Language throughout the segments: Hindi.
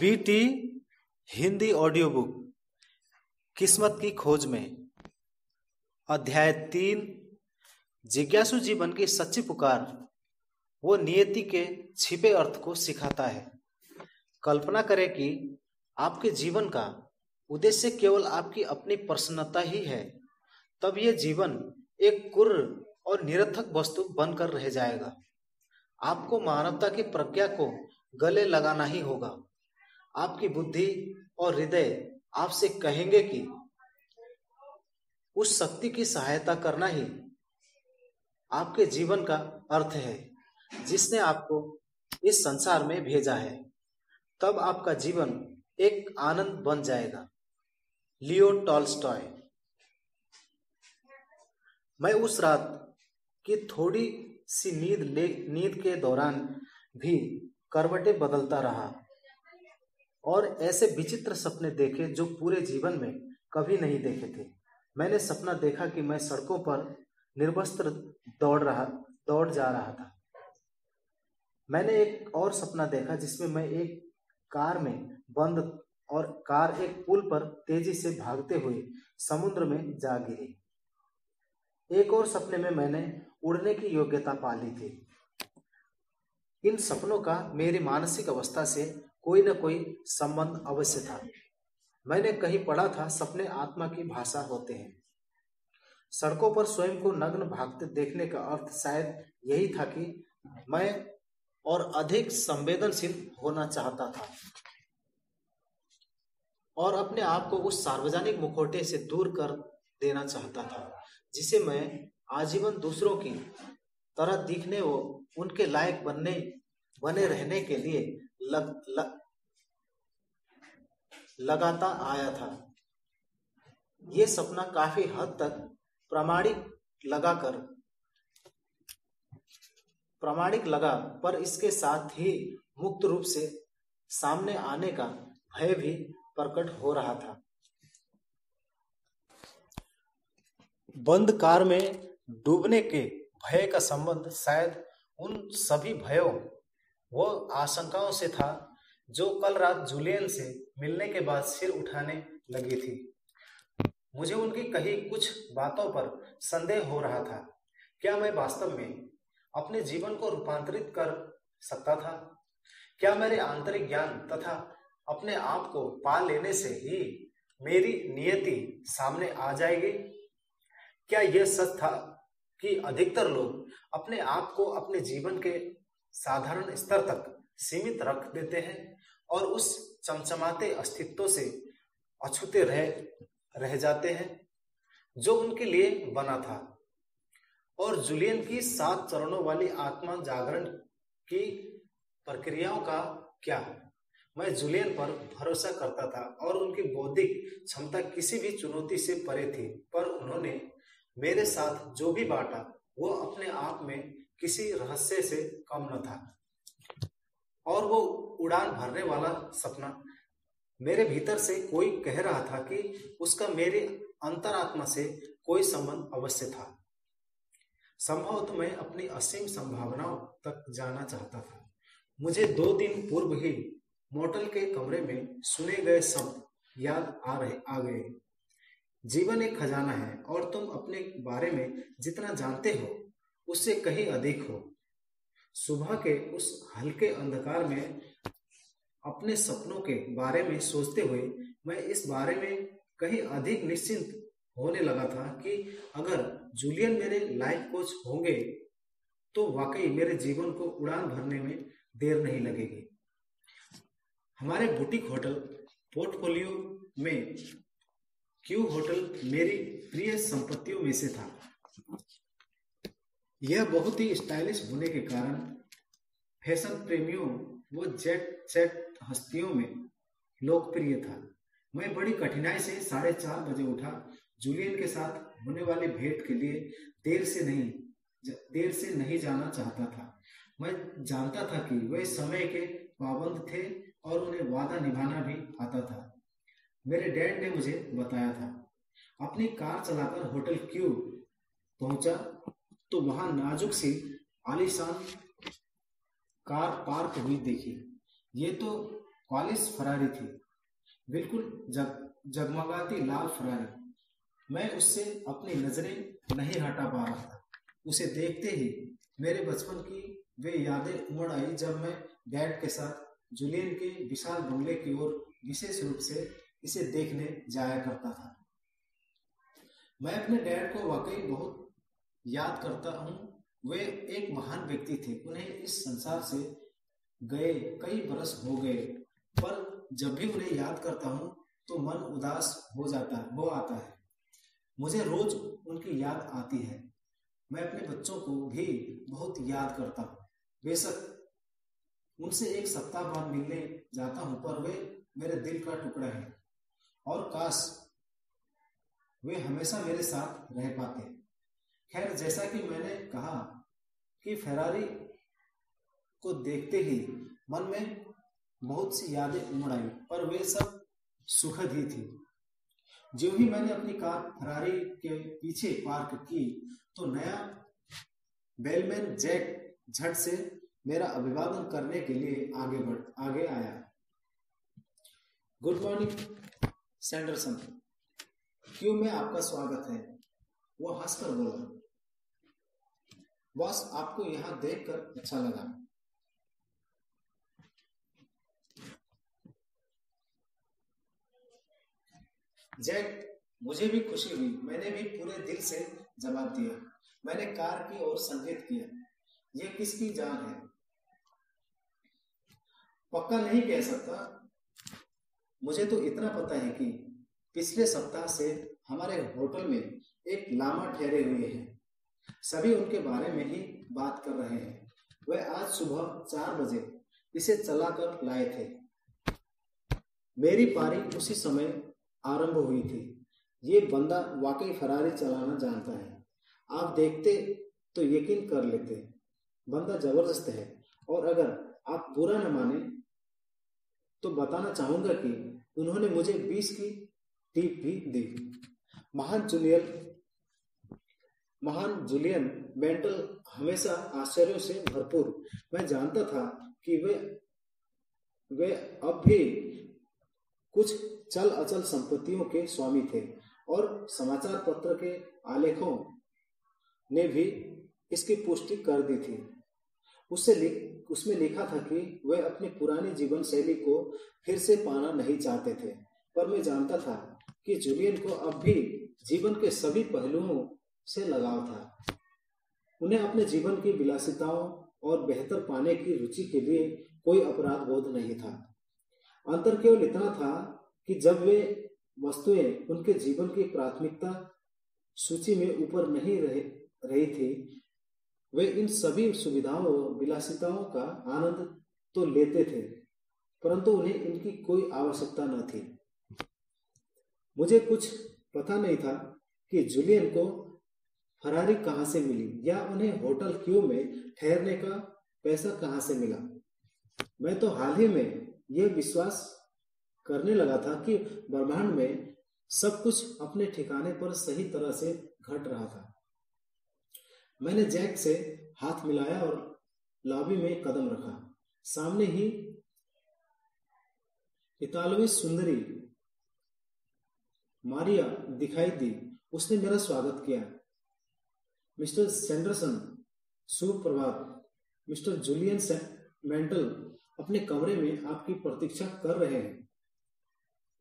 बीटी हिंदी ऑडियो बुक किस्मत की खोज में, अध्याय तीन, जिज्ञासु जीवन की सच्ची पुकार, वो नियति के छिपे अर्थ को सिखाता है। कल्पना करें कि आपके जीवन का उद्देश्य केवल आपकी अपनी प्रसन्नता ही है, तब ये जीवन एक कुर्र और निरर्थक वस्तु बनकर रह जाएगा। आपको मानवता की प्रज्ञा को गले लगाना ही होगा। आपकी बुद्धि और हृदय आपसे कहेंगे कि उस शक्ति की सहायता करना ही आपके जीवन का अर्थ है, जिसने आपको इस संसार में भेजा है। तब आपका जीवन एक आनंद बन जाएगा। Leo Tolstoy. मैं उस रात की थोड़ी सी नींद नींद के दौरान भी करवटें बदलता रहा। और ऐसे विचित्र सपने देखे जो पूरे जीवन में कभी नहीं देखे थे। मैंने सपना देखा कि मैं सड़कों पर निर्वस्त्र दौड़ रहा, दौड़ जा रहा था। मैंने एक और सपना देखा जिसमें मैं एक कार में बंद और कार एक पुल पर तेज़ी से भागते हुए समुद्र में जा गिरी। एक और सपने में मैंने उड़ने की योग्यता पा ली थी। इन सपनों का मेरी मानसिक अवस्था से कोई न कोई संबंध अवश्य था। मैंने कहीं पढ़ा था सपने आत्मा की भाषा होते हैं। सड़कों पर स्वयं को नग्न भागते देखने का अर्थ शायद यही था कि मैं और अधिक संवेदनशील होना चाहता था। और अपने आप को उस सार्वजनिक मुखौटे से दूर कर देना चाहता था जिसे मैं आजीवन दूसरों की तरह दिखने व उनके लायक बनने बने रहने के लिए लग, लग, लगाता आया था। ये सपना काफ़ी हद तक प्रामाणिक लगाकर, प्रामाणिक लगा, पर इसके साथ ही मुक्त रूप से सामने आने का भय भी प्रकट हो रहा था। बंद कार में डूबने के भय का संबंध शायद उन सभी भयों, व आशंकाओं से था जो कल रात जूलियन से मिलने के बाद सिर उठाने लगी थी। मुझे उनकी कही कुछ बातों पर संदेह हो रहा था। क्या मैं वास्तव में अपने जीवन को रूपांतरित कर सकता था? क्या मेरे आंतरिक ज्ञान तथा अपने आप को पा लेने से ही मेरी नियति सामने आ जाएगी? क्या यह सच था कि अधिकतर लोग अपने आप को अपने जीवन के साधारण स्तर तक सीमित रख देते हैं और उस चमचमाते अस्तित्व से अछूते रह रह जाते हैं, जो उनके लिए बना था। और जुलियन की सात चरणों वाली आत्मा जागरण की प्रक्रियाओं का क्या? मैं जुलियन पर भरोसा करता था और उनकी बौद्धिक क्षमता किसी भी चुनौती से परे थी, पर उन्होंने मेरे साथ जो भी बांटा, वो अपने आप में किसी रहस्य से कम न था। और वो उड़ान भरने वाला सपना। मेरे भीतर से कोई कह रहा था कि उसका मेरे अंतरात्मा से कोई संबंध अवश्य था। संभव तो मैं अपनी असीम संभावनाओं तक जाना चाहता था। मुझे दो दिन पूर्व ही मोटल के कमरे में सुने गए शब्द याद आ रहे, आ गए। जीवन एक खजाना है और तुम अपने बारे में जितना जानते हो, उससे कहीं अधिक हो। सुबह के उस हल्के अंधकार में अपने सपनों के बारे में सोचते हुए मैं इस बारे में कहीं अधिक निश्चिंत होने लगा था कि अगर जूलियन मेरे लाइफ कोच होंगे तो वाकई मेरे जीवन को उड़ान भरने में देर नहीं लगेगी। हमारे बुटीक होटल, पोर्टफोलियो में क्यू होटल मेरी प्रिय संपत्तियों में से था। यह बहुत ही स्टाइलिश होने के कारण फ़ैशन प्रेमियों व जेट सेट हस्तियों में लोकप्रिय था। मैं बड़ी कठिनाई से साढ़े चार बजे उठा। जूलियन के साथ होने वाली भेंट के लिए देर से नहीं देर से नहीं जाना चाहता था। मैं जानता था कि वे समय के पाबंद थे और उन्हें वादा निभाना भी आता था। मेरे डैड ने मुझे बताया था। अपनी कार चलाकर होटल क्यू पहुँचा? तो वहाँ नाजुक सी आलिशान कार पार्क हुई देखी। ये तो क्वालिस फरारी थी। बिल्कुल जग, जगमगाती लाल फरारी। मैं उससे अपनी नज़रें नहीं हटा पा रहा था। उसे देखते ही मेरे बचपन की वे यादें उमड़ आई जब मैं डैड के साथ जुलियन के विशाल बंगले की ओर विशेष रूप से इसे देखने जाया करता था। मैं अपने डैड को वाकई बहुत याद करता हूँ, वे एक महान व्यक्ति थे। उन्हें इस संसार से गए कई बरस हो गए, पर जब भी उन्हें याद करता हूँ तो मन उदास हो जाता, है वो आता है। मुझे रोज उनकी याद आती है। मैं अपने बच्चों को भी बहुत याद करता हूँ। बेशक उनसे एक सप्ताह बाद मिलने जाता हूँ, पर वे मेरे दिल का टुकड़ा है, और काश वे हमेशा मेरे साथ रह पाते। खैर, जैसा कि मैंने कहा कि फेरारी को देखते ही मन में बहुत सी यादें उमड़ आई, पर वे सब सुखद ही थी। जो ही मैंने अपनी कार फरारी के पीछे पार्क की तो नया बेलमैन जैक झट से मेरा अभिवादन करने के लिए आगे बढ़, आगे आया। Good morning, Sanderson. क्यों में आपका स्वागत है? वो हंसकर बोला। बॉस आपको यहाँ देखकर अच्छा लगा। जैक मुझे भी खुशी हुई। मैंने भी पूरे दिल से जवाब दिया। मैंने कार की ओर संकेत किया। ये किसकी जान है? पक्का नहीं कह सकता। मुझे तो इतना पता है कि पिछले सप्ताह से हमारे होटल में एक लामा ठहरे हुए हैं। सभी उनके बारे में ही बात कर रहे हैं। वह आज सुबह चार बजे इसे चलाकर लाए थे। मेरी पारी उसी समय आरंभ हुई थी। ये बंदा वाकई फरारी चलाना जानता है। आप देखते तो यकीन कर लेते। बंदा ज़बरदस्त है। और अगर आप बुरा न माने तो बताना चाहूँगा कि उन्होंने मुझे बीस की टीप भी दी। महान जूलियन महान जूलियन बेंटल हमेशा आश्चर्यों से भरपूर। मैं जानता था कि वे वे अब भी कुछ चल अचल संपत्तियों के स्वामी थे और समाचार पत्र के आलेखों ने भी इसकी पुष्टि कर दी थी। उससे लिख उसमें लिखा था कि वे अपनी पुरानी जीवन शैली को फिर से पाना नहीं चाहते थे, पर मैं जानता था कि जूलियन को अब भी जीवन के सभी पहलुओं से लगाव था। उन्हें अपने जीवन की विलासिताओं और बेहतर पाने की रुचि के लिए कोई अपराध बोध नहीं था। अंतर केवल इतना था कि जब वे वस्तुएँ उनके जीवन की प्राथमिकता सूची में ऊपर नहीं रहे, रही थी, वे इन सभी सुविधाओं और विलासिताओं का आनंद तो लेते थे, परंतु उन्हें इनकी कोई आवश्यकता न थी। मुझे कुछ पता नहीं था कि जूलियन को फरारी कहाँ से मिली? या उन्हें होटल क्यू में ठहरने का पैसा कहाँ से मिला? मैं तो हाल ही में यह विश्वास करने लगा था कि ब्रह्मांड में सब कुछ अपने ठिकाने पर सही तरह से घट रहा था। मैंने जैक से हाथ मिलाया और लॉबी में कदम रखा। सामने ही इतालवी सुंदरी मारिया दिखाई दी। उसने मेरा स्वागत किया। मिस्टर सैंडरसन, सुप्रभात। मिस्टर जूलियन मेंटल अपने कमरे में आपकी प्रतीक्षा कर रहे हैं।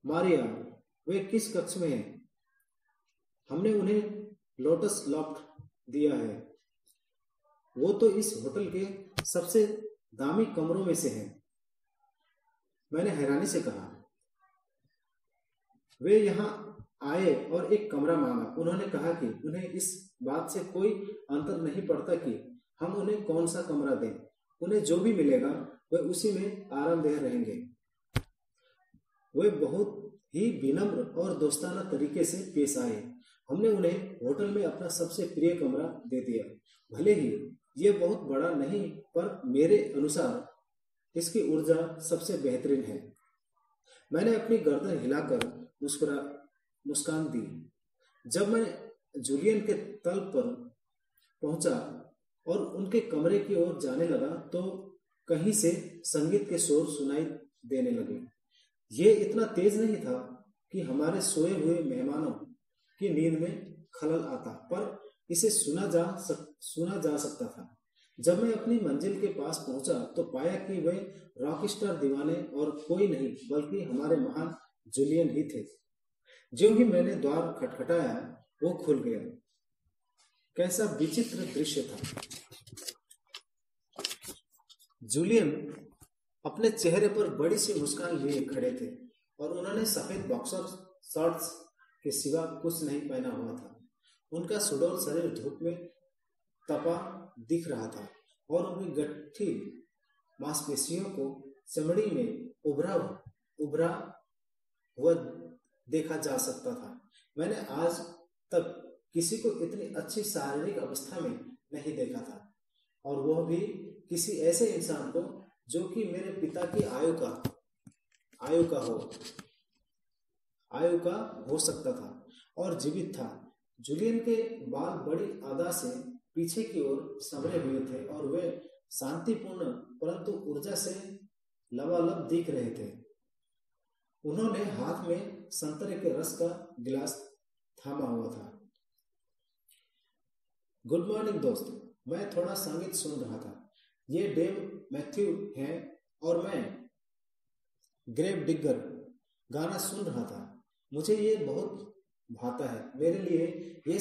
मारिया, वे किस कक्ष में हैं? हमने उन्हें लोटस लॉफ्ट दिया है। वो तो इस होटल के सबसे दामी कमरों में से है। मैंने हैरानी से कहा। वे यहाँ आए और एक कमरा मांगा। उन्होंने कहा कि उन्हें इस बात से कोई अंतर नहीं पड़ता कि हम उन्हें कौन सा कमरा दें, उन्हें जो भी मिलेगा, वे उसी में आरामदेह रहेंगे। वे बहुत ही विनम्र और दोस्ताना तरीके से पेश आए। हमने उन्हें होटल में अपना सबसे प्रिय कमरा दे दिया। भले ही ये बहुत बड़ा नहीं, पर मेरे अनुसार इसकी ऊर्जा सबसे बेहतरीन है। मैंने अपनी गर्दन हिलाकर मुस्कुरा, मुस्कान दी। जब मैं जूलियन के तल पर पहुँचा और उनके कमरे की ओर जाने लगा तो कहीं से संगीत के शोर सुनाई देने लगे। ये इतना तेज नहीं था कि हमारे सोए हुए मेहमानों की नींद में खलल आता पर इसे सुना जा सक, सुना जा सकता था। जब मैं अपनी मंजिल के पास पहुँचा तो पाया कि वे रॉकस्टार दीवाने और कोई नहीं बल्कि हमारे महान जूलियन ही थे जो ही मैंने द्वार खटखटाया वो खुल गया। कैसा विचित्र दृश्य था। जूलियन अपने चेहरे पर बड़ी सी मुस्कान लिए खड़े थे और उन्होंने सफ़ेद बॉक्सर, शर्ट्स के सिवा कुछ नहीं पहना हुआ था। उनका सुडौल शरीर धूप में तपा दिख रहा था और उनकी गट्ठी मांसपेशियों को चमड़ी में उभरा उभरा हुआ देखा जा सकता था। मैंने आज तक किसी को इतनी अच्छी शारीरिक अवस्था में नहीं देखा था। और वह भी किसी ऐसे इंसान को जो कि मेरे पिता की आयु का आयु का हो, आयु का हो सकता था और जीवित था। जूलियन के बाल बड़ी आदा से पीछे की ओर संवरे हुए थे और वे शांतिपूर्ण परंतु ऊर्जा से लबालब दिख रहे थे। उन्होंने हाथ में संतरे के रस का गिलास थामा हुआ था। गुड मॉर्निंग दोस्त। मैं थोड़ा संगीत सुन रहा था। ये डेव मैथ्यू हैं और मैं ग्रेव डिगर गाना सुन रहा था। मुझे ये बहुत भाता है। मेरे लिए ये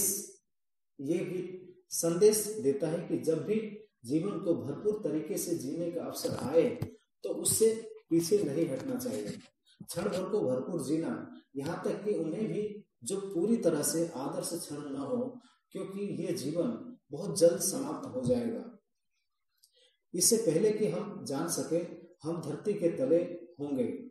ये गीत संदेश देता है कि जब भी जीवन को भरपूर तरीके से जीने का अवसर आए तो उससे पीछे नहीं हटना चाहिए। क्षण भर को भरपूर जीना, यहाँ तक कि उन्हें भी जो पूरी तरह से आदर्श क्षण न हो, क्योंकि ये जीवन बहुत जल्द समाप्त हो जाएगा। इससे पहले कि हम जान सके, हम धरती के तले होंगे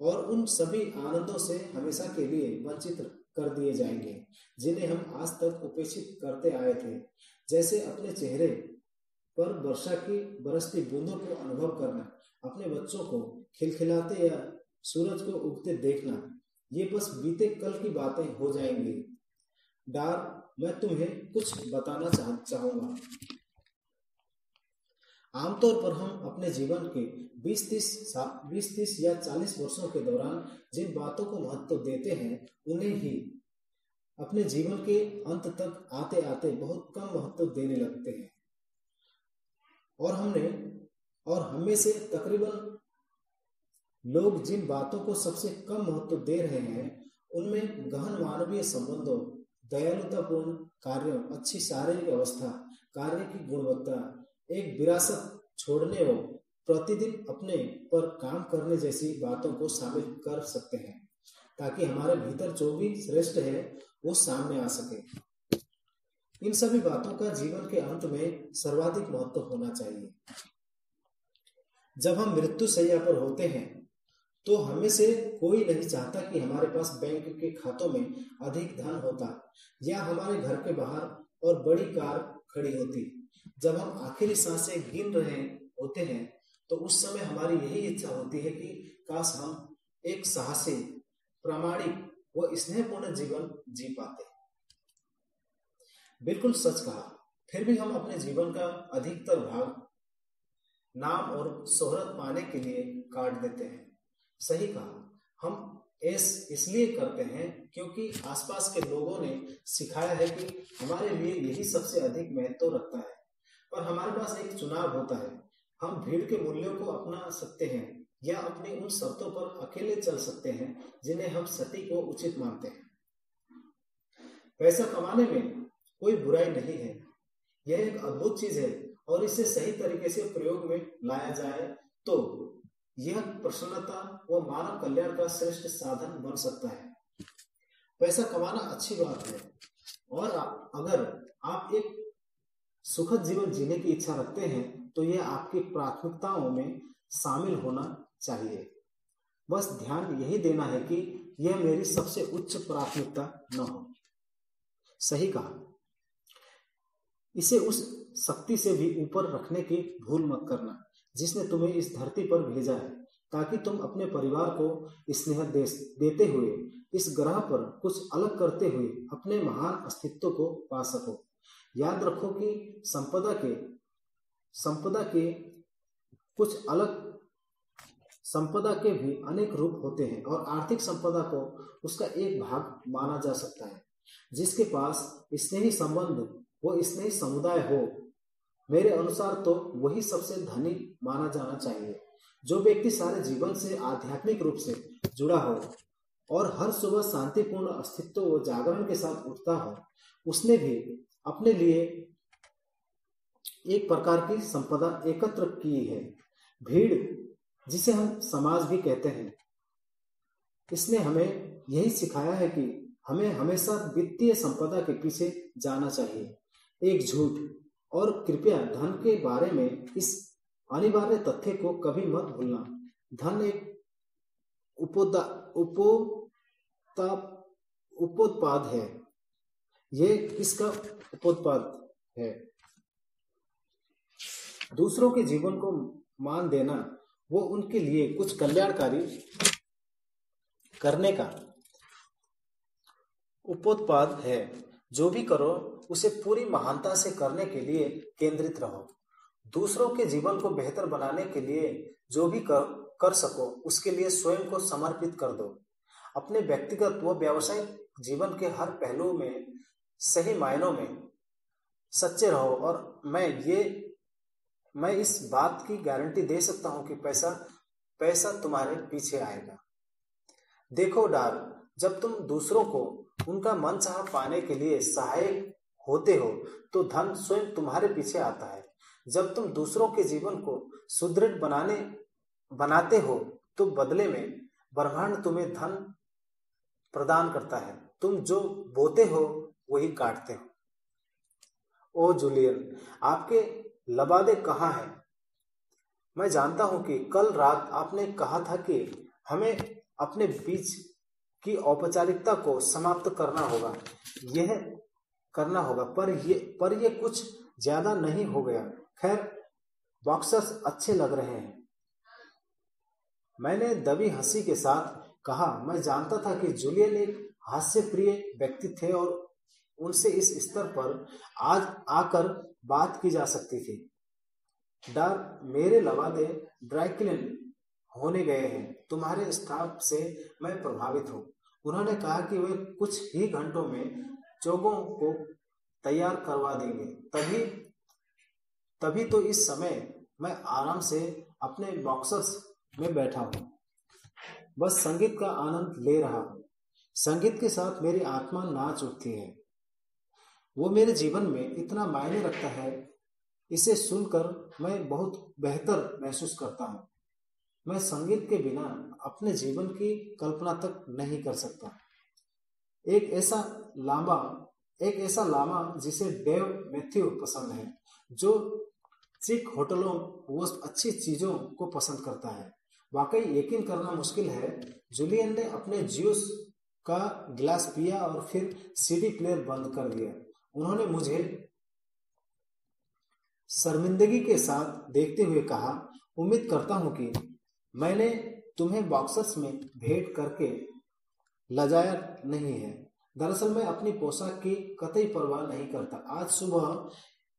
और उन सभी आनंदों से हमेशा के लिए वंचित कर दिए जाएँगे, जिन्हें हम आज तक उपेक्षित करते आए थे। जैसे अपने चेहरे पर वर्षा की बरसती बूंदों को अनुभव करना, अपने बच्चों को खिलखिलाते या सूरज को उगते देखना ये बस बीते कल की बातें हो जाएँगी। डार, मैं तुम्हें कुछ बताना चाह, चाहूँगा। आमतौर पर हम अपने जीवन के 20 तीस बीस तीस या 40 वर्षों के दौरान जिन बातों को महत्व देते हैं, उन्हें ही अपने जीवन के अंत तक आते आते बहुत कम महत्व देने लगते हैं। और हमने, और हमें से तकरीबन लोग जिन बातों को सबसे कम महत्व दे रहे हैं, उनमें गहन मानवीय संबंधों, दयालुतापूर्ण कार्यों, अच्छी शारीरिक अवस्था, कार्य की गुणवत्ता, एक विरासत छोड़ने और प्रतिदिन अपने पर काम करने जैसी बातों को शामिल कर सकते हैं, ताकि हमारे भीतर जो भी श्रेष्ठ है, वो सामने आ सके। इन सभी बातों का जीवन के अंत में सर्वाधिक महत्व होना चाहिए। जब हम मृत्यु सैया पर होते हैं तो हमें से कोई नहीं चाहता कि हमारे पास बैंक के खातों में अधिक धन होता, या हमारे घर के बाहर और बड़ी कार खड़ी होती। जब हम आखिरी साँसें गिन रहे होते हैं तो उस समय हमारी यही इच्छा होती है कि काश हम एक साहसी, प्रामाणिक व स्नेहपूर्ण जीवन जी पाते। बिल्कुल सच कहा, फिर भी हम अपने जीवन का अधिकतर भाग, नाम और शोहरत पाने के लिए काट देते हैं। सही कहा। हम ऐस इसलिए करते हैं क्योंकि आसपास के लोगों ने सिखाया है कि हमारे लिए यही सबसे अधिक महत्व रखता है और हमारे पास एक चुनाव होता है। हम भीड़ के मूल्यों को अपना सकते हैं या अपनी उन शर्तों पर अकेले चल सकते हैं जिन्हें हम सती को उचित मानते हैं। पैसा कमाने में कोई बुराई नहीं है। यह एक अद्भुत चीज़ है और इसे सही तरीके से प्रयोग में लाया जाए तो यह प्रसन्नता व मानव कल्याण का श्रेष्ठ साधन बन सकता है। पैसा कमाना अच्छी बात है। और अगर आप एक सुखद जीवन जीने की इच्छा रखते हैं तो यह आपकी प्राथमिकताओं में शामिल होना चाहिए। बस ध्यान यही देना है कि यह मेरी सबसे उच्च प्राथमिकता न हो। सही कहा। इसे उस शक्ति से भी ऊपर रखने की भूल मत करना। जिसने तुम्हें इस धरती पर भेजा है, ताकि तुम अपने परिवार को स्नेह देते हुए, इस ग्रह पर कुछ अलग करते हुए अपने महान अस्तित्व को पा सको। याद रखो कि संपदा के संपदा के कुछ अलग, संपदा के भी अनेक रूप होते हैं और आर्थिक संपदा को उसका एक भाग माना जा सकता है, जिसके पास स्नेही संबंध वो स्नेही समुदाय हो मेरे अनुसार तो वही सबसे धनी माना जाना चाहिए, जो व्यक्ति सारे जीवन से आध्यात्मिक रूप से जुड़ा हो और हर सुबह शांतिपूर्ण अस्तित्व व जागरण के साथ उठता हो, उसने भी अपने लिए एक प्रकार की संपदा एकत्र की है। भीड़, जिसे हम समाज भी कहते हैं, इसने हमें यही सिखाया है कि हमें हमेशा वित्तीय संपदा के पीछे जाना चाहिए। एक झूठ और कृपया धन के बारे में इस अनिवार्य तथ्य को कभी मत भूलना। धन एक उपोत्पाद है। ये किसका उपोत्पाद है? दूसरों के जीवन को मान देना, वो उनके लिए कुछ कल्याणकारी करने का उपोत्पाद है। जो भी करो उसे पूरी महानता से करने के लिए केंद्रित रहो। दूसरों के जीवन को बेहतर बनाने के लिए जो भी कर, कर सको उसके लिए स्वयं को समर्पित कर दो। अपने व्यक्तिगत व व्यावसायिक जीवन के हर पहलू में सही मायनों में सच्चे रहो और मैं ये मैं इस बात की गारंटी दे सकता हूँ कि पैसा पैसा तुम्हारे पीछे आएगा। देखो डार जब तुम दूसरों को उनका मन चाह पाने के लिए सहायक होते हो तो धन स्वयं तुम्हारे पीछे आता है। जब तुम दूसरों के जीवन को सुदृढ़ बनाने, बनाते हो तो बदले में ब्रह्मांड तुम्हें धन प्रदान करता है। तुम जो बोते हो, वही काटते हो। ओ जूलियन, आपके लबादे कहाँ हैं? मैं जानता हूँ कि कल रात आपने कहा था कि हमें अपने बीच की औपचारिकता को समाप्त करना होगा। यह करना होगा, पर ये पर ये कुछ ज़्यादा नहीं हो गया। खैर बॉक्सर्स अच्छे लग रहे हैं। मैंने दबी हँसी के साथ कहा, मैं जानता था कि जूलियन एक हास्य प्रिय व्यक्ति थे और उनसे इस स्तर पर आज आकर बात की जा सकती थी। डर मेरे लवादे ड्राइक्लिन होने गए हैं। तुम्हारे स्टाफ से मैं प्रभावित हूँ। उन्होंने कहा कि वे कुछ ही घंटों में चौगों को तैयार करवा देंगे। तभी तभी तो इस समय मैं आराम से अपने बॉक्सर्स में बैठा हूँ। बस संगीत का आनंद ले रहा हूँ। संगीत के साथ मेरी आत्मा नाच उठती है। वो मेरे जीवन में इतना मायने रखता है, इसे सुनकर मैं बहुत बेहतर महसूस करता हूँ। मैं संगीत के बिना अपने जीवन की कल्पना तक नहीं कर सकता। एक ऐसा लामा एक ऐसा लामा जिसे डेव मैथ्यू पसंद है, जो सिख होटलों वो अच्छी चीज़ों को पसंद करता है। वाकई यकीन करना मुश्किल है, जूलियन ने अपने जूस का गिलास पिया और फिर सीडी प्लेयर बंद कर दिया। उन्होंने मुझे शर्मिंदगी के साथ देखते हुए कहा, उम्मीद करता हूँ कि मैंने तुम्हें बॉक्सर्स में भेंट करके लजाया नहीं है। दरअसल मैं अपनी पोशाक की कतई परवाह नहीं करता। आज सुबह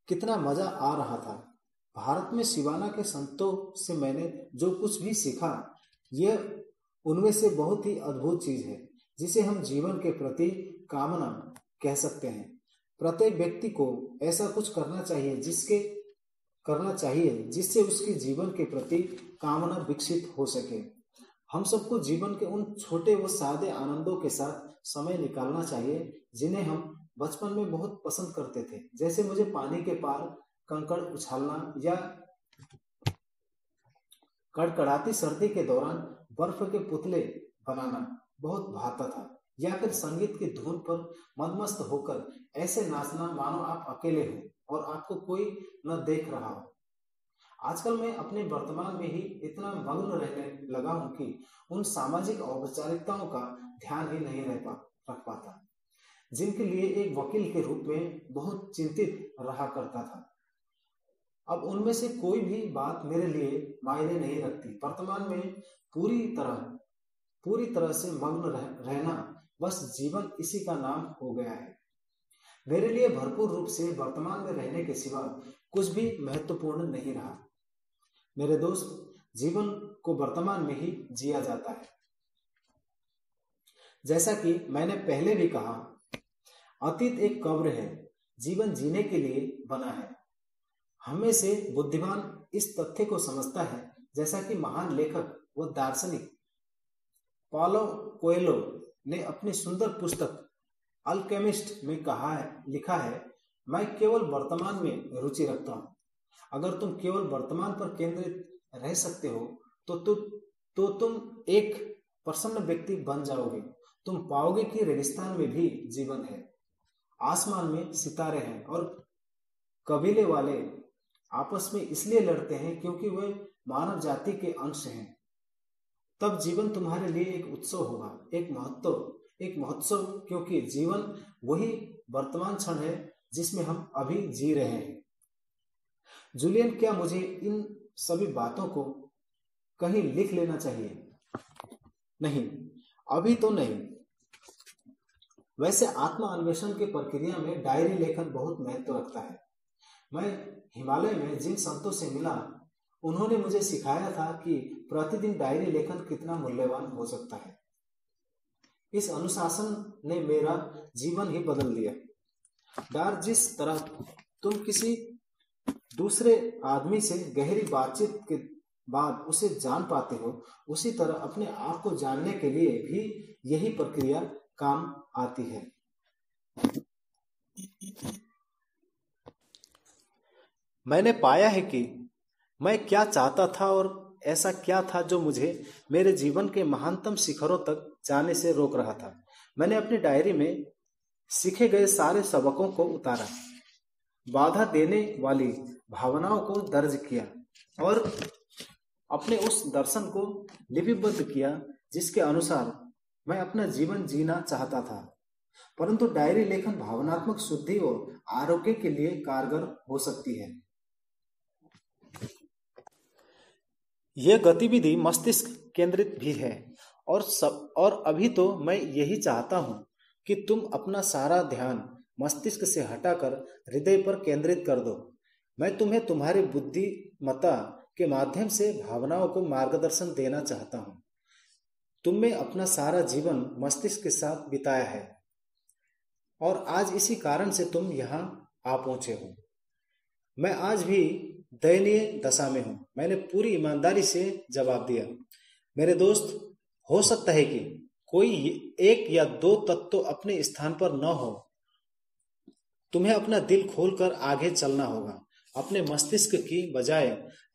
कितना मज़ा आ रहा था। भारत में शिवाना के संतों से मैंने जो कुछ भी सीखा यह उनमें से बहुत ही अद्भुत चीज़ है, जिसे हम जीवन के प्रति कामना कह सकते हैं। प्रत्येक व्यक्ति को ऐसा कुछ करना चाहिए जिसके करना चाहिए, जिससे उसके जीवन के प्रति कामना विकसित हो सके। हम सबको जीवन के उन छोटे व सादे आनंदों के साथ समय निकालना चाहिए, जिन्हें हम बचपन में बहुत पसंद करते थे। जैसे मुझे पानी के पार कंकड़ उछालना या कड़कड़ाती सर्दी के दौरान बर्फ़ के पुतले बनाना बहुत भाता था, या फिर संगीत की धुन पर मदमस्त होकर ऐसे नाचना, मानो आप अकेले हो। और आपको कोई न देख रहा हो। आजकल मैं अपने वर्तमान में ही इतना मग्न रहने लगा हूँ कि उन सामाजिक औपचारिकताओं का ध्यान ही नहीं रह पा रख पाता। जिनके लिए एक वकील के रूप में बहुत चिंतित रहा करता था। अब उनमें से कोई भी बात मेरे लिए मायने नहीं रखती। वर्तमान में पूरी तरह पूरी तरह से मग्न रह, रहना बस जीवन इसी का नाम हो गया है। मेरे लिए भरपूर रूप से वर्तमान में रहने के सिवा कुछ भी महत्वपूर्ण नहीं रहा। मेरे दोस्त, जीवन को वर्तमान में ही जिया जाता है। जैसा कि मैंने पहले भी कहा, अतीत एक कब्र है, जीवन जीने के लिए बना है। हमें से बुद्धिमान इस तथ्य को समझता है, जैसा कि महान लेखक व दार्शनिक पालो कोयलो ने अपनी सुंदर पुस्तक अल्केमिस्ट में कहा है लिखा है मैं केवल वर्तमान में रुचि रखता हूँ। अगर तुम केवल वर्तमान पर केंद्रित रह सकते हो तो तु, तो तुम एक प्रसन्न व्यक्ति बन जाओगे। तुम पाओगे कि रेगिस्तान में भी जीवन है। आसमान में सितारे हैं और कबीले वाले आपस में इसलिए लड़ते हैं क्योंकि वे मानव जाति के अंश हैं। तब जीवन तुम्हारे लिए एक उत्सव होगा एक महत्व एक महोत्सव, क्योंकि जीवन वही वर्तमान क्षण है जिसमें हम अभी जी रहे हैं। जूलियन क्या मुझे इन सभी बातों को कहीं लिख लेना चाहिए? नहीं, अभी तो नहीं। वैसे आत्मा अन्वेषण की प्रक्रिया में डायरी लेखन बहुत महत्व रखता है। मैं हिमालय में जिन संतों से मिला, उन्होंने मुझे सिखाया था कि प्रतिदिन डायरी लेखन कितना मूल्यवान हो सकता है। इस अनुशासन ने मेरा जीवन ही बदल दिया। डार, जिस तरह तुम किसी दूसरे आदमी से गहरी बातचीत के बाद उसे जान पाते हो, उसी तरह अपने आप को जानने के लिए भी यही प्रक्रिया काम आती है। मैंने पाया है कि मैं क्या चाहता था और ऐसा क्या था जो मुझे मेरे जीवन के महानतम शिखरों तक जाने से रोक रहा था। मैंने अपनी डायरी में सीखे गए सारे सबकों को उतारा। बाधा देने वाली भावनाओं को दर्ज किया और अपने उस दर्शन को लिपिबद्ध किया, जिसके अनुसार मैं अपना जीवन जीना चाहता था। परंतु डायरी लेखन भावनात्मक शुद्धि और आरोग्य के लिए कारगर हो सकती है। यह गतिविधि मस्तिष्क केंद्रित भी है। और सब, और अभी तो मैं यही चाहता हूँ कि तुम अपना सारा ध्यान मस्तिष्क से हटाकर हृदय पर केंद्रित कर दो। मैं तुम्हें तुम्हारी बुद्धिमता के माध्यम से भावनाओं को मार्गदर्शन देना चाहता हूँ। तुमने अपना सारा जीवन मस्तिष्क के साथ बिताया है और आज इसी कारण से तुम यहाँ आ पहुँचे हो। मैं आज भी दयनीय दशा में हूँ। मैंने पूरी ईमानदारी से जवाब दिया। मेरे दोस्त हो सकता है कि कोई एक या दो तत्व अपने स्थान पर न हो। तुम्हें अपना दिल खोलकर आगे चलना होगा। अपने मस्तिष्क की बजाय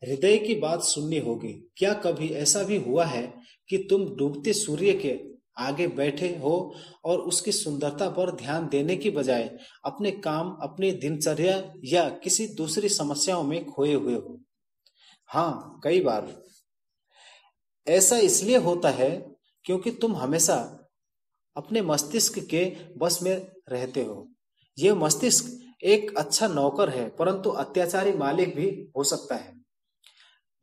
हृदय की बात सुननी होगी। क्या कभी ऐसा भी हुआ है कि तुम डूबते सूर्य के आगे बैठे हो और उसकी सुंदरता पर ध्यान देने की बजाय अपने काम, अपनी दिनचर्या या किसी दूसरी समस्याओं में खोए हुए हो? हाँ कई बार। ऐसा इसलिए होता है क्योंकि तुम हमेशा अपने मस्तिष्क के बस में रहते हो। यह मस्तिष्क एक अच्छा नौकर है, परंतु अत्याचारी मालिक भी हो सकता है।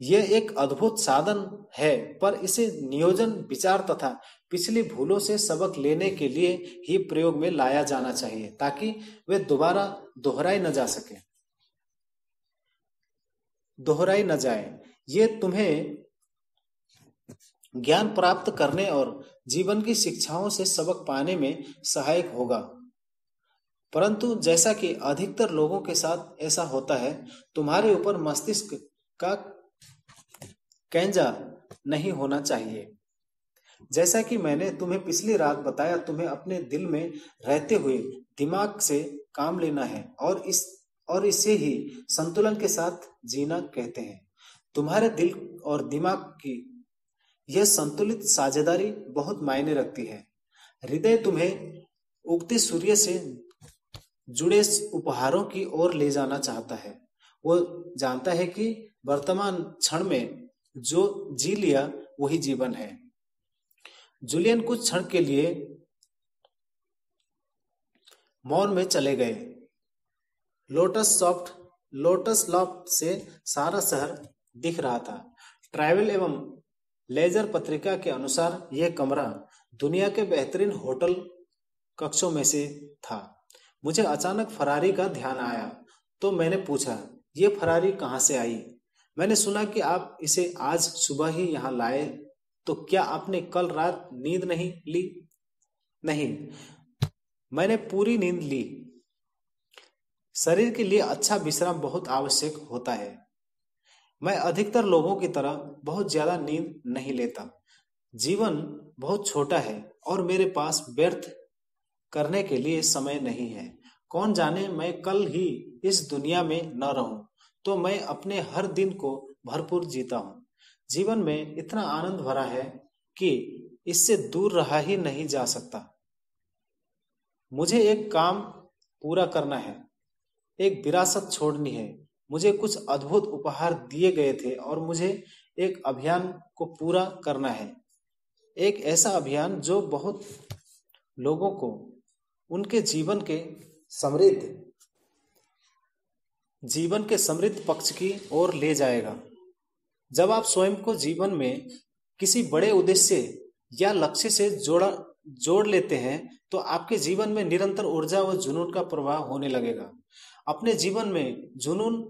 यह एक अद्भुत साधन है, पर इसे नियोजन, विचार तथा पिछली भूलों से सबक लेने के लिए ही प्रयोग में लाया जाना चाहिए, ताकि वे दोबारा दोहराई न जा सके। दोहराई न जाए। ये तुम्हें ज्ञान प्राप्त करने और जीवन की शिक्षाओं से सबक पाने में सहायक होगा। परंतु जैसा कि अधिकतर लोगों के साथ ऐसा होता है, तुम्हारे ऊपर मस्तिष्क का कैंजा नहीं होना चाहिए। जैसा कि मैंने तुम्हें पिछली रात बताया, तुम्हें अपने दिल में रहते हुए दिमाग से काम लेना है और इस, और इसे ही संतुलन के साथ जीना कहते हैं। तुम्हारे दिल और दिमाग की यह संतुलित साझेदारी बहुत मायने रखती है। हृदय तुम्हें उगते सूर्य से जुड़े उपहारों की ओर ले जाना चाहता है। वो जानता है कि वर्तमान क्षण में जो जी लिया, वही जीवन है। जूलियन कुछ क्षण के लिए मौन में चले गए। लोटस सॉफ्ट, लोटस लॉफ्ट से सारा शहर दिख रहा था। ट्रैवल एवं लेजर पत्रिका के अनुसार यह कमरा दुनिया के बेहतरीन होटल कक्षों में से था। मुझे अचानक फरारी का ध्यान आया तो मैंने पूछा, ये फरारी कहाँ से आई? मैंने सुना कि आप इसे आज सुबह ही यहाँ लाए तो क्या आपने कल रात नींद नहीं ली? नहीं। मैंने पूरी नींद ली। शरीर के लिए अच्छा विश्राम बहुत आवश्यक होता है। मैं अधिकतर लोगों की तरह बहुत ज़्यादा नींद नहीं लेता। जीवन बहुत छोटा है और मेरे पास व्यर्थ करने के लिए समय नहीं है। कौन जाने मैं कल ही इस दुनिया में न रहूँ तो मैं अपने हर दिन को भरपूर जीता हूँ। जीवन में इतना आनंद भरा है कि इससे दूर रहा ही नहीं जा सकता। मुझे एक काम पूरा करना है, एक विरासत छोड़नी है। मुझे कुछ अद्भुत उपहार दिए गए थे और मुझे एक अभियान को पूरा करना है। एक ऐसा अभियान जो बहुत लोगों को, उनके जीवन के समृद्ध, जीवन के समृद्ध पक्ष की ओर ले जाएगा। जब आप स्वयं को जीवन में किसी बड़े उद्देश्य या लक्ष्य से जोड़ा, जोड़ लेते हैं तो आपके जीवन में निरंतर ऊर्जा व जुनून का प्रवाह होने लगेगा। अपने जीवन में जुनून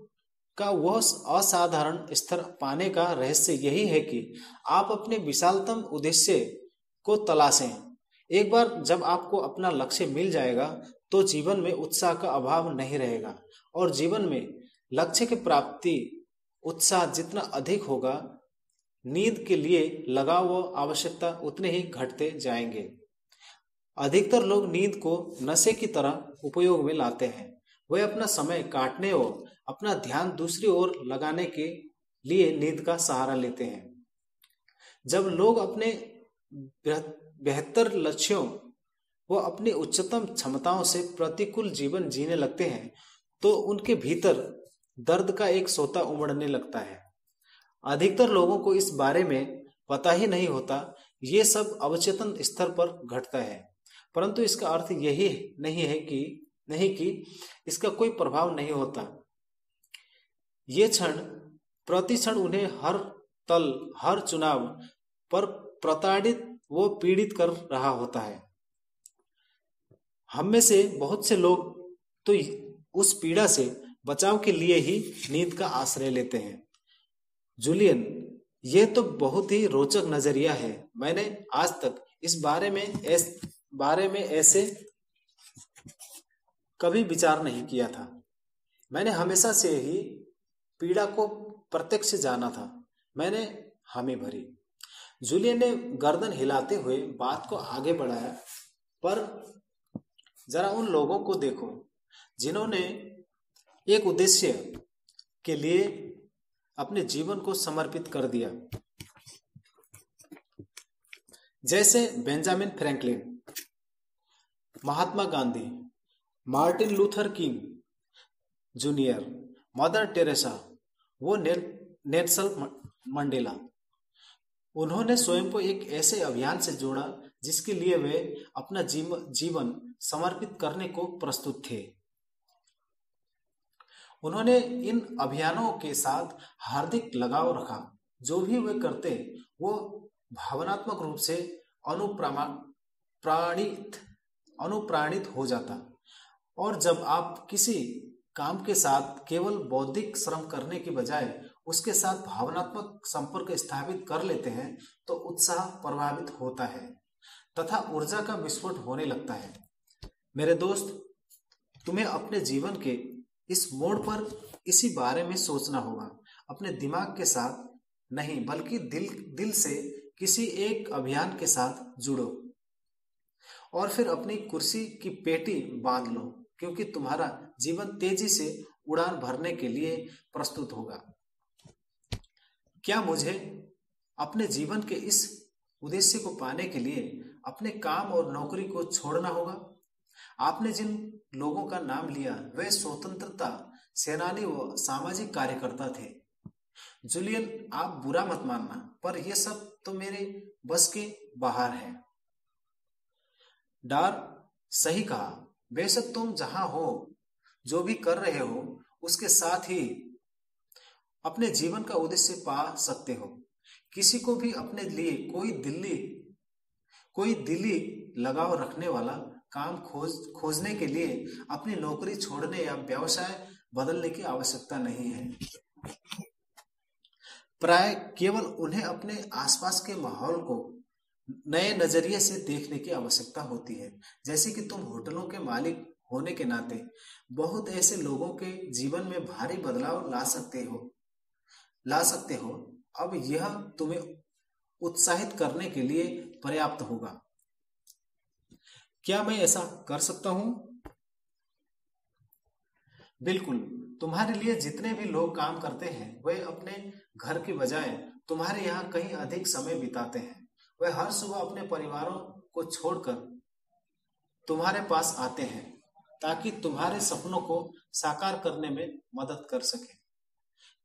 का वह असाधारण स्तर पाने का रहस्य यही है कि आप अपने विशालतम उद्देश्य को तलाशें। एक बार जब आपको अपना लक्ष्य मिल जाएगा तो जीवन में उत्साह का अभाव नहीं रहेगा और जीवन में लक्ष्य की प्राप्ति उत्साह जितना अधिक होगा, नींद के लिए लगाव व आवश्यकता उतने ही घटते जाएँगे। अधिकतर लोग नींद को नशे की तरह उपयोग में लाते हैं। वे अपना समय काटने और अपना ध्यान दूसरी ओर लगाने के लिए नींद का सहारा लेते हैं। जब लोग अपने बेहतर लक्ष्यों व अपनी उच्चतम क्षमताओं से प्रतिकूल जीवन जीने लगते हैं तो उनके भीतर दर्द का एक सोता उमड़ने लगता है। अधिकतर लोगों को इस बारे में पता ही नहीं होता, ये सब अवचेतन स्तर पर घटता है। परंतु इसका अर्थ यही नहीं है कि नहीं कि इसका कोई प्रभाव नहीं होता। ये क्षण, प्रति क्षण उन्हें हर तल, हर चुनाव पर प्रताड़ित वो पीड़ित कर रहा होता है। हम में से बहुत से लोग तो उस पीड़ा से बचाव के लिए ही नींद का आश्रय लेते हैं। जूलियन, ये तो बहुत ही रोचक नज़रिया है। मैंने आज तक इस बारे में ऐस, बारे में ऐसे कभी विचार नहीं किया था। मैंने हमेशा से ही पीड़ा को प्रत्यक्ष जाना था। मैंने हामी भरी। जूलियन ने गर्दन हिलाते हुए बात को आगे बढ़ाया, पर जरा उन लोगों को देखो जिन्होंने एक उद्देश्य के लिए अपने जीवन को समर्पित कर दिया। जैसे Benjamin Franklin, Mahatma Gandhi Martin Luther King junior, Mother Teresa, वो नेल्सन मंडेला। उन्होंने स्वयं को एक ऐसे अभियान से जोड़ा, जिसके लिए वे अपना जीवन समर्पित करने को प्रस्तुत थे। उन्होंने इन अभियानों के साथ हार्दिक लगाव रखा। जो भी वे करते, वो भावनात्मक रूप से अनुप्राणित अनुप्राणित हो जाता। और जब आप किसी काम के साथ केवल बौद्धिक श्रम करने के बजाय उसके साथ भावनात्मक संपर्क स्थापित कर लेते हैं तो उत्साह प्रभावित होता है तथा ऊर्जा का विस्फोट होने लगता है। मेरे दोस्त, तुम्हें अपने जीवन के इस मोड़ पर इसी बारे में सोचना होगा। अपने दिमाग के साथ नहीं, बल्कि दिल दिल से किसी एक अभियान के साथ जुड़ो और फिर अपनी कुर्सी की पेटी बाँध लो। क्योंकि तुम्हारा जीवन तेज़ी से उड़ान भरने के लिए प्रस्तुत होगा। क्या मुझे अपने जीवन के इस उद्देश्य को पाने के लिए अपने काम और नौकरी को छोड़ना होगा? आपने जिन लोगों का नाम लिया, वे स्वतंत्रता सेनानी व सामाजिक कार्यकर्ता थे। जुलियन, आप बुरा मत मानना, पर यह सब तो मेरे बस के बाहर है। डार, सही कहा। बेशक तुम जहाँ हो, जो भी कर रहे हो, उसके साथ ही अपने जीवन का उद्देश्य पा सकते हो। किसी को भी अपने लिए कोई दिल्ली कोई दिल्ली लगाव रखने वाला काम खोज, खोजने के लिए अपनी नौकरी छोड़ने या व्यवसाय बदलने की आवश्यकता नहीं है। प्राय केवल उन्हें अपने आसपास के माहौल को नए नज़रिए से देखने की आवश्यकता होती है। जैसे कि तुम होटलों के मालिक होने के नाते बहुत ऐसे लोगों के जीवन में भारी बदलाव ला सकते हो, ला सकते हो। अब यह तुम्हें उत्साहित करने के लिए पर्याप्त होगा। क्या मैं ऐसा कर सकता हूँ? बिल्कुल, तुम्हारे लिए जितने भी लोग काम करते हैं, वे अपने घर की बजाय तुम्हारे यहाँ कहीं अधिक समय बिताते हैं। वे हर सुबह अपने परिवारों को छोड़कर तुम्हारे पास आते हैं, ताकि तुम्हारे सपनों को साकार करने में मदद कर सके।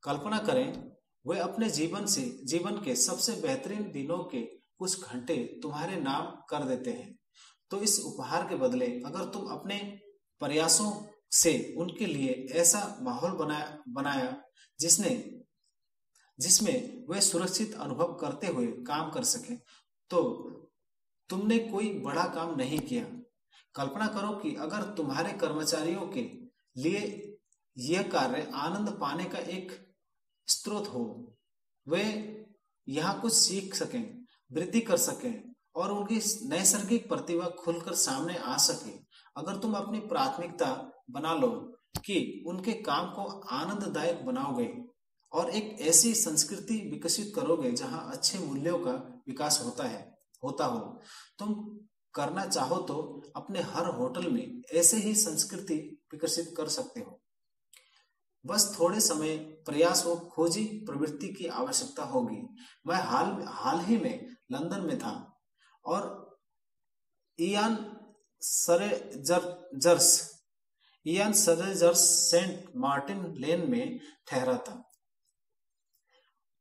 कल्पना करें, वे अपने जीवन से, जीवन के सबसे बेहतरीन दिनों के कुछ घंटे तुम्हारे नाम कर देते हैं। तो इस उपहार के बदले, अगर तुम अपने प्रयासों से उनके लिए ऐसा माहौल बनाया बनाया जिसने, जिसमें वे सुरक्षित अनुभव करते हुए काम कर सके तो तुमने कोई बड़ा काम नहीं किया। कल्पना करो कि अगर तुम्हारे कर्मचारियों के लिए यह कार्य आनंद पाने का एक स्रोत हो, वे यहाँ कुछ सीख सकें, वृद्धि कर सकें और उनकी नैसर्गिक प्रतिभा खुलकर सामने आ सके। अगर तुम अपनी प्राथमिकता बना लो कि उनके काम को आनंददायक बनाओगे और एक ऐसी संस्कृति विकसित करोगे जहाँ अच्छे मूल्यों का विकास होता है, होता हो। तुम करना चाहो तो अपने हर होटल में ऐसे ही संस्कृति विकसित कर सकते हो। बस थोड़े समय प्रयास और खोजी प्रवृत्ति की आवश्यकता होगी। मैं हाल हाल ही में लंदन में था और इयान सरेजर्स इयान सरेजर्स सेंट मार्टिन लेन में ठहरा था।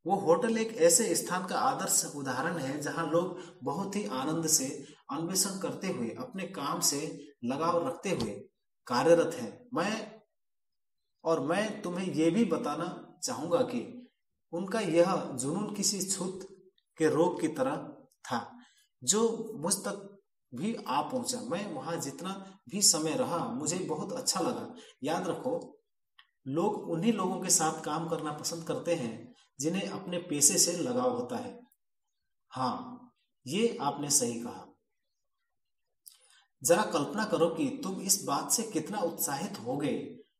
वो होटल एक ऐसे स्थान का आदर्श उदाहरण है जहाँ लोग बहुत ही आनंद से अन्वेषण करते हुए, अपने काम से लगाव रखते हुए कार्यरत हैं। मैं और मैं तुम्हें यह भी बताना चाहूँगा कि उनका यह जुनून किसी छूत के रोग की तरह था, जो मुझ तक भी आ पहुँचा। मैं वहाँ जितना भी समय रहा, मुझे बहुत अच्छा लगा। याद रखो, लोग उन्हीं लोगों के साथ काम करना पसंद करते हैं जिन्हें अपने पेशे से लगाव होता है। हाँ ये आपने सही कहा। जरा कल्पना करो कि तुम इस बात से कितना उत्साहित होगे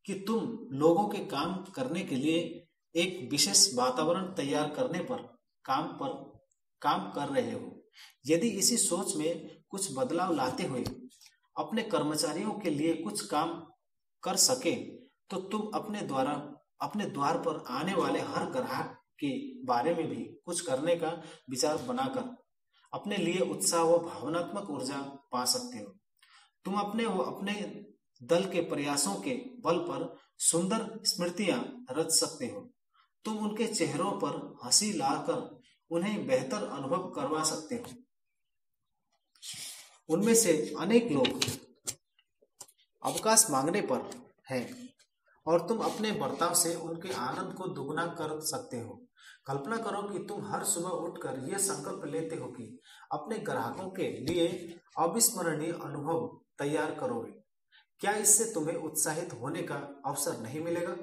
कि तुम लोगों के काम करने के लिए एक विशेष वातावरण तैयार करने पर काम पर काम कर रहे हो। यदि इसी सोच में कुछ बदलाव लाते हुए अपने कर्मचारियों के लिए कुछ काम कर सके तो तुम अपने द्वारा, अपने द्वार पर आने वाले हर ग्राहक के बारे में भी कुछ करने का विचार बनाकर अपने लिए उत्साह व भावनात्मक ऊर्जा पा सकते हो। तुम अपने व अपने दल के प्रयासों के बल पर सुंदर स्मृतियाँ रच सकते हो। तुम उनके चेहरों पर हँसी लाकर उन्हें बेहतर अनुभव करवा सकते हो। उनमें से अनेक लोग अवकाश मांगने पर हैं और तुम अपने बर्ताव से उनके आनंद को दुगना कर सकते हो। कल्पना करो कि तुम हर सुबह उठकर यह संकल्प लेते हो कि अपने ग्राहकों के लिए अविस्मरणीय अनुभव तैयार करोगे। क्या इससे तुम्हें उत्साहित होने का अवसर नहीं मिलेगा?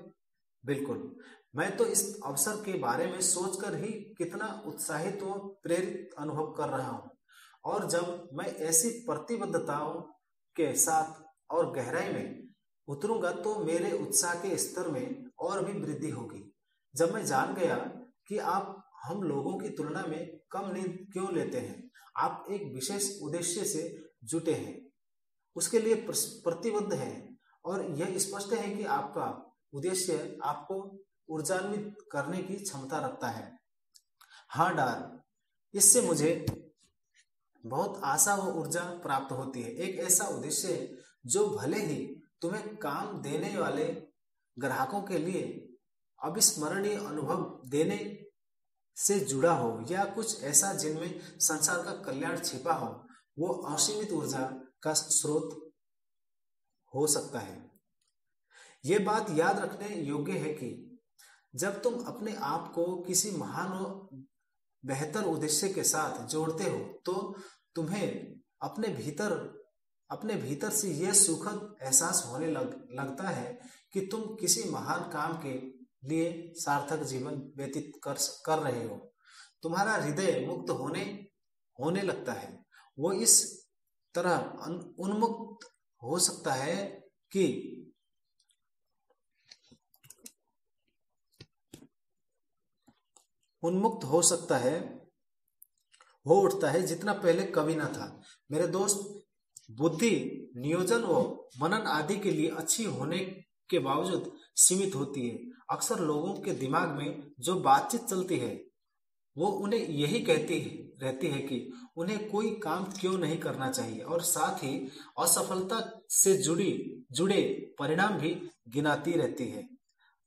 बिल्कुल। मैं तो इस अवसर के बारे में सोचकर ही कितना उत्साहित व प्रेरित अनुभव कर रहा हूँ। और जब मैं ऐसी प्रतिबद्धताओं के साथ और गहराई में उतरूँगा तो मेरे उत्साह के स्तर में और भी वृद्धि होगी। जब मैं जान गया कि आप हम लोगों की तुलना में कम नींद क्यों लेते हैं? आप एक विशेष उद्देश्य से जुटे हैं। उसके लिए प्रतिबद्ध है और यह स्पष्ट है कि आपका उद्देश्य आपको ऊर्जान्वित करने की क्षमता रखता है। हाँ डार, इससे मुझे बहुत आशा व ऊर्जा प्राप्त होती है। एक ऐसा उद्देश्य जो भले ही तुम्हें काम देने वाले ग्राहकों के लिए अविस्मरणीय अनुभव देने से जुड़ा हो या कुछ ऐसा जिनमें संसार का कल्याण छिपा हो वो असीमित ऊर्जा का स्रोत हो सकता है। ये बात याद रखने योग्य है कि जब तुम अपने आप को किसी महान और बेहतर उद्देश्य के साथ जोड़ते हो तो तुम्हें अपने भीतर अपने भीतर से यह सुखद एहसास होने लग, लगता है कि तुम किसी महान काम के लिए सार्थक जीवन व्यतीत कर कर रहे हो। तुम्हारा हृदय मुक्त होने होने लगता है। वो इस तरह उन्मुक्त हो सकता है कि उन्मुक्त हो सकता है, हो उठता है जितना पहले कभी ना था। मेरे दोस्त, बुद्धि, नियोजन व मनन आदि के लिए अच्छी होने के बावजूद सीमित होती है। अक्सर लोगों के दिमाग में जो बातचीत चलती है, वो उन्हें यही कहती है, रहती है कि उन्हें कोई काम क्यों नहीं करना चाहिए और साथ ही असफलता से जुड़ी, जुड़े परिणाम भी गिनाती रहती है।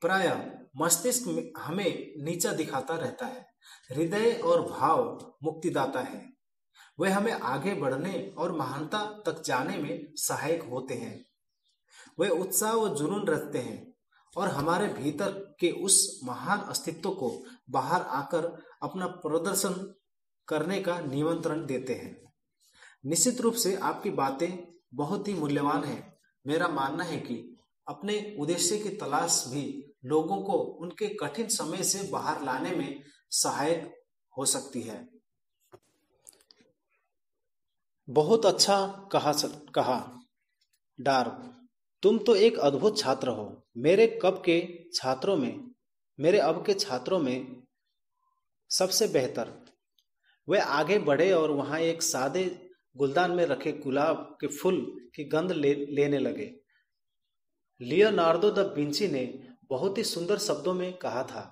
प्राय मस्तिष्क हमें नीचा दिखाता रहता है, हृदय और भाव मुक्तिदाता है। वे हमें आगे बढ़ने और महानता तक जाने में सहायक होते हैं। वे उत्साह व जुनून रखते हैं। और हमारे भीतर के उस महान अस्तित्व को बाहर आकर अपना प्रदर्शन करने का निमंत्रण देते हैं। निश्चित रूप से आपकी बातें बहुत ही मूल्यवान है। मेरा मानना है कि अपने उद्देश्य की तलाश भी लोगों को उनके कठिन समय से बाहर लाने में सहायक हो सकती है। बहुत अच्छा कहा कहा। डार्व। तुम तो एक अद्भुत छात्र हो। मेरे कब के छात्रों में मेरे अब के छात्रों में सबसे बेहतर। वे आगे बढ़े और वहाँ एक सादे गुलदान में रखे गुलाब के फूल की गंध ले, लेने लगे। लियोनार्डो द विंची ने बहुत ही सुंदर शब्दों में कहा था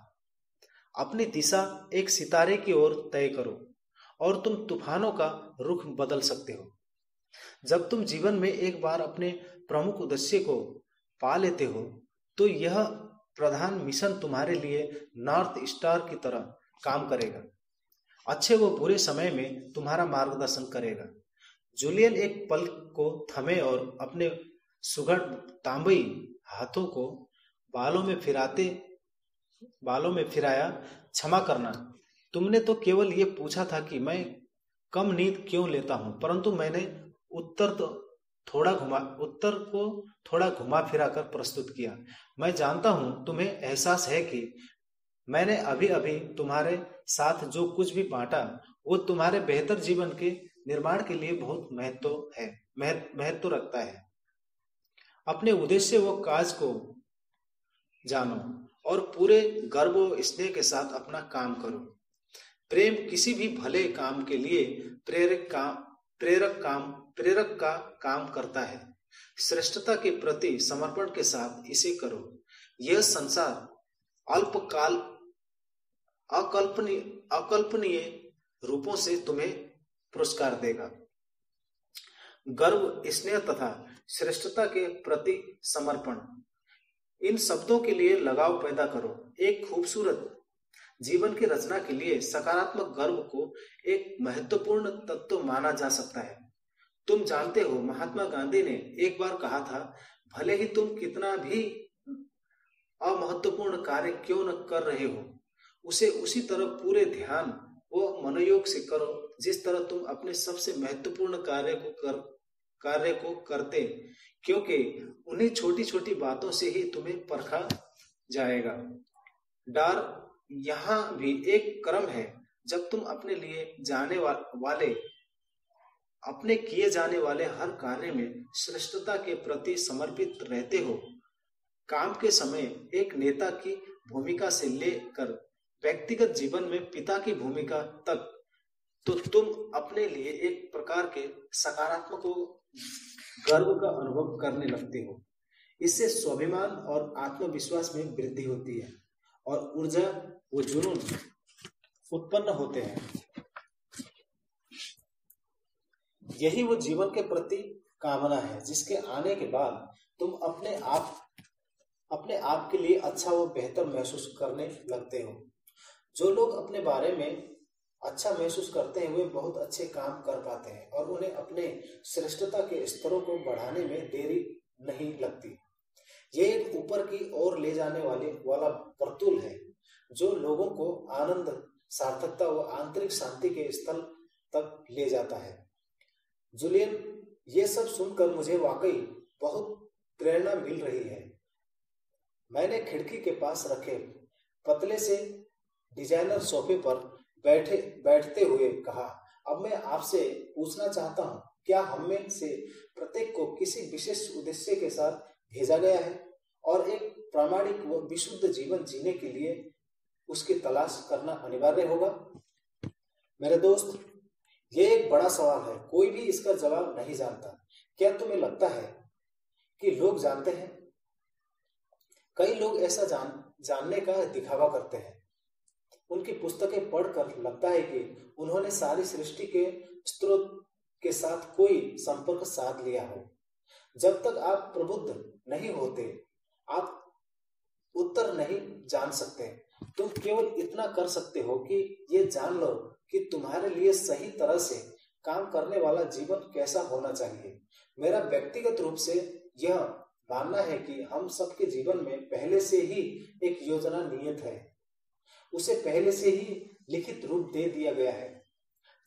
अपनी दिशा एक सितारे की ओर तय करो और तुम तूफानों का रुख बदल सकते हो। जब तुम जीवन में एक बार अपने प्रमुख उद्देश्य को पा लेते हो तो यह प्रधान मिशन तुम्हारे लिए नॉर्थ स्टार की तरह काम करेगा। अच्छे व बुरे समय में तुम्हारा मार्गदर्शन करेगा। जूलियन एक पल को थमे और अपने सुगढ़ तांबई हाथों को बालों में फिराते, बालों में फिराया, क्षमा करना। तुमने तो केवल ये पूछा था कि मैं कम नींद क्यों लेता हूँ, परंतु मैंने उत्तर तो थोड़ा घुमा, उत्तर को थोड़ा घुमा फिरा कर प्रस्तुत किया। मैं जानता हूँ तुम्हें एहसास है कि मैंने अभी अभी तुम्हारे साथ जो कुछ भी बांटा, वो तुम्हारे बेहतर जीवन के निर्माण के लिए बहुत महत्व है महत्व रखता है। अपने उद्देश्य व काज को जानो और पूरे गर्व स्नेह के साथ अपना काम करो। प्रेम किसी भी भले काम के लिए प्रेरक काम प्रेरक काम प्रेरक का काम करता है। श्रेष्ठता के प्रति समर्पण के साथ इसे करो। यह संसार अल्पकाल, अकल्पनीय अकल्पनीय रूपों से तुम्हें पुरस्कार देगा। गर्व, स्नेह तथा श्रेष्ठता के प्रति समर्पण। इन शब्दों के लिए लगाव पैदा करो। एक खूबसूरत जीवन की रचना के लिए सकारात्मक गर्व को एक महत्वपूर्ण तत्व माना जा सकता है। तुम जानते हो महात्मा गांधी ने एक बार कहा था भले ही तुम कितना भी अमहत्वपूर्ण कार्य क्यों न कर रहे हो उसे उसी तरह पूरे ध्यान व मनोयोग से करो जिस तरह तुम अपने सबसे महत्वपूर्ण कार्य को कर कार्य को करते क्योंकि उन्हीं छोटी छोटी बातों से ही तुम्हें परखा जाएगा। डर यहाँ भी एक क्रम है जब तुम अपने लिए जाने वा, वाले अपने किए जाने वाले हर कार्य में श्रेष्ठता के प्रति समर्पित रहते हो। काम के समय एक नेता की भूमिका से लेकर व्यक्तिगत जीवन में पिता की भूमिका तक तो तुम अपने लिए एक प्रकार के सकारात्मक गर्व का अनुभव करने लगते हो। इससे स्वाभिमान और आत्मविश्वास में वृद्धि होती है और ऊर्जा, वो जुनून उत्पन्न होते हैं। यही वो जीवन के प्रति कामना है, जिसके आने के बाद तुम अपने आप अपने आप के लिए अच्छा व बेहतर महसूस करने लगते हो। जो लोग अपने बारे में अच्छा महसूस करते हैं, वे बहुत अच्छे काम कर पाते हैं और उन्हें अपने श्रेष्ठता के स्तरों को बढ़ाने में देरी नहीं लगती। ये एक ऊपर की ओर ले जाने वाले, वाला वर्तुल है, जो लोगों को आनंद, सार्थकता व आंतरिक शांति के स्थल तक ले जाता है। जुलियन, ये सब सुनकर मुझे वाकई बहुत प्रेरणा मिल रही है। मैंने खिड़की के पास रखे पतले से डिज़ाइनर सोफे पर बैठे, बैठते हुए कहा, अब मैं आपसे पूछना चाहता हूँ, क्या हम में से प्रत्येक को किसी विशेष उद्देश्य के साथ भेजा गया है और एक प्रामाणिक व विशुद्ध जीवन जीने के लिए उसकी तलाश करना अनिवार्य होगा? मेरे दोस्त ये एक बड़ा सवाल है, कोई भी इसका जवाब नहीं जानता। क्या तुम्हें लगता है कि लोग जानते हैं? कई लोग ऐसा जान, जानने का दिखावा करते हैं। उनकी पुस्तकें पढ़कर लगता है कि उन्होंने सारी सृष्टि के स्रोत के साथ कोई संपर्क साध लिया हो। जब तक आप प्रबुद्ध नहीं होते, आप उत्तर नहीं जान सकते। तुम केवल इतना कर सकते हो कि ये जान लो कि तुम्हारे लिए सही तरह से काम करने वाला जीवन कैसा होना चाहिए। मेरा व्यक्तिगत रूप से यह मानना है कि हम सबके जीवन में पहले से ही एक योजना नियत है। उसे पहले से ही लिखित रूप दे दिया गया है।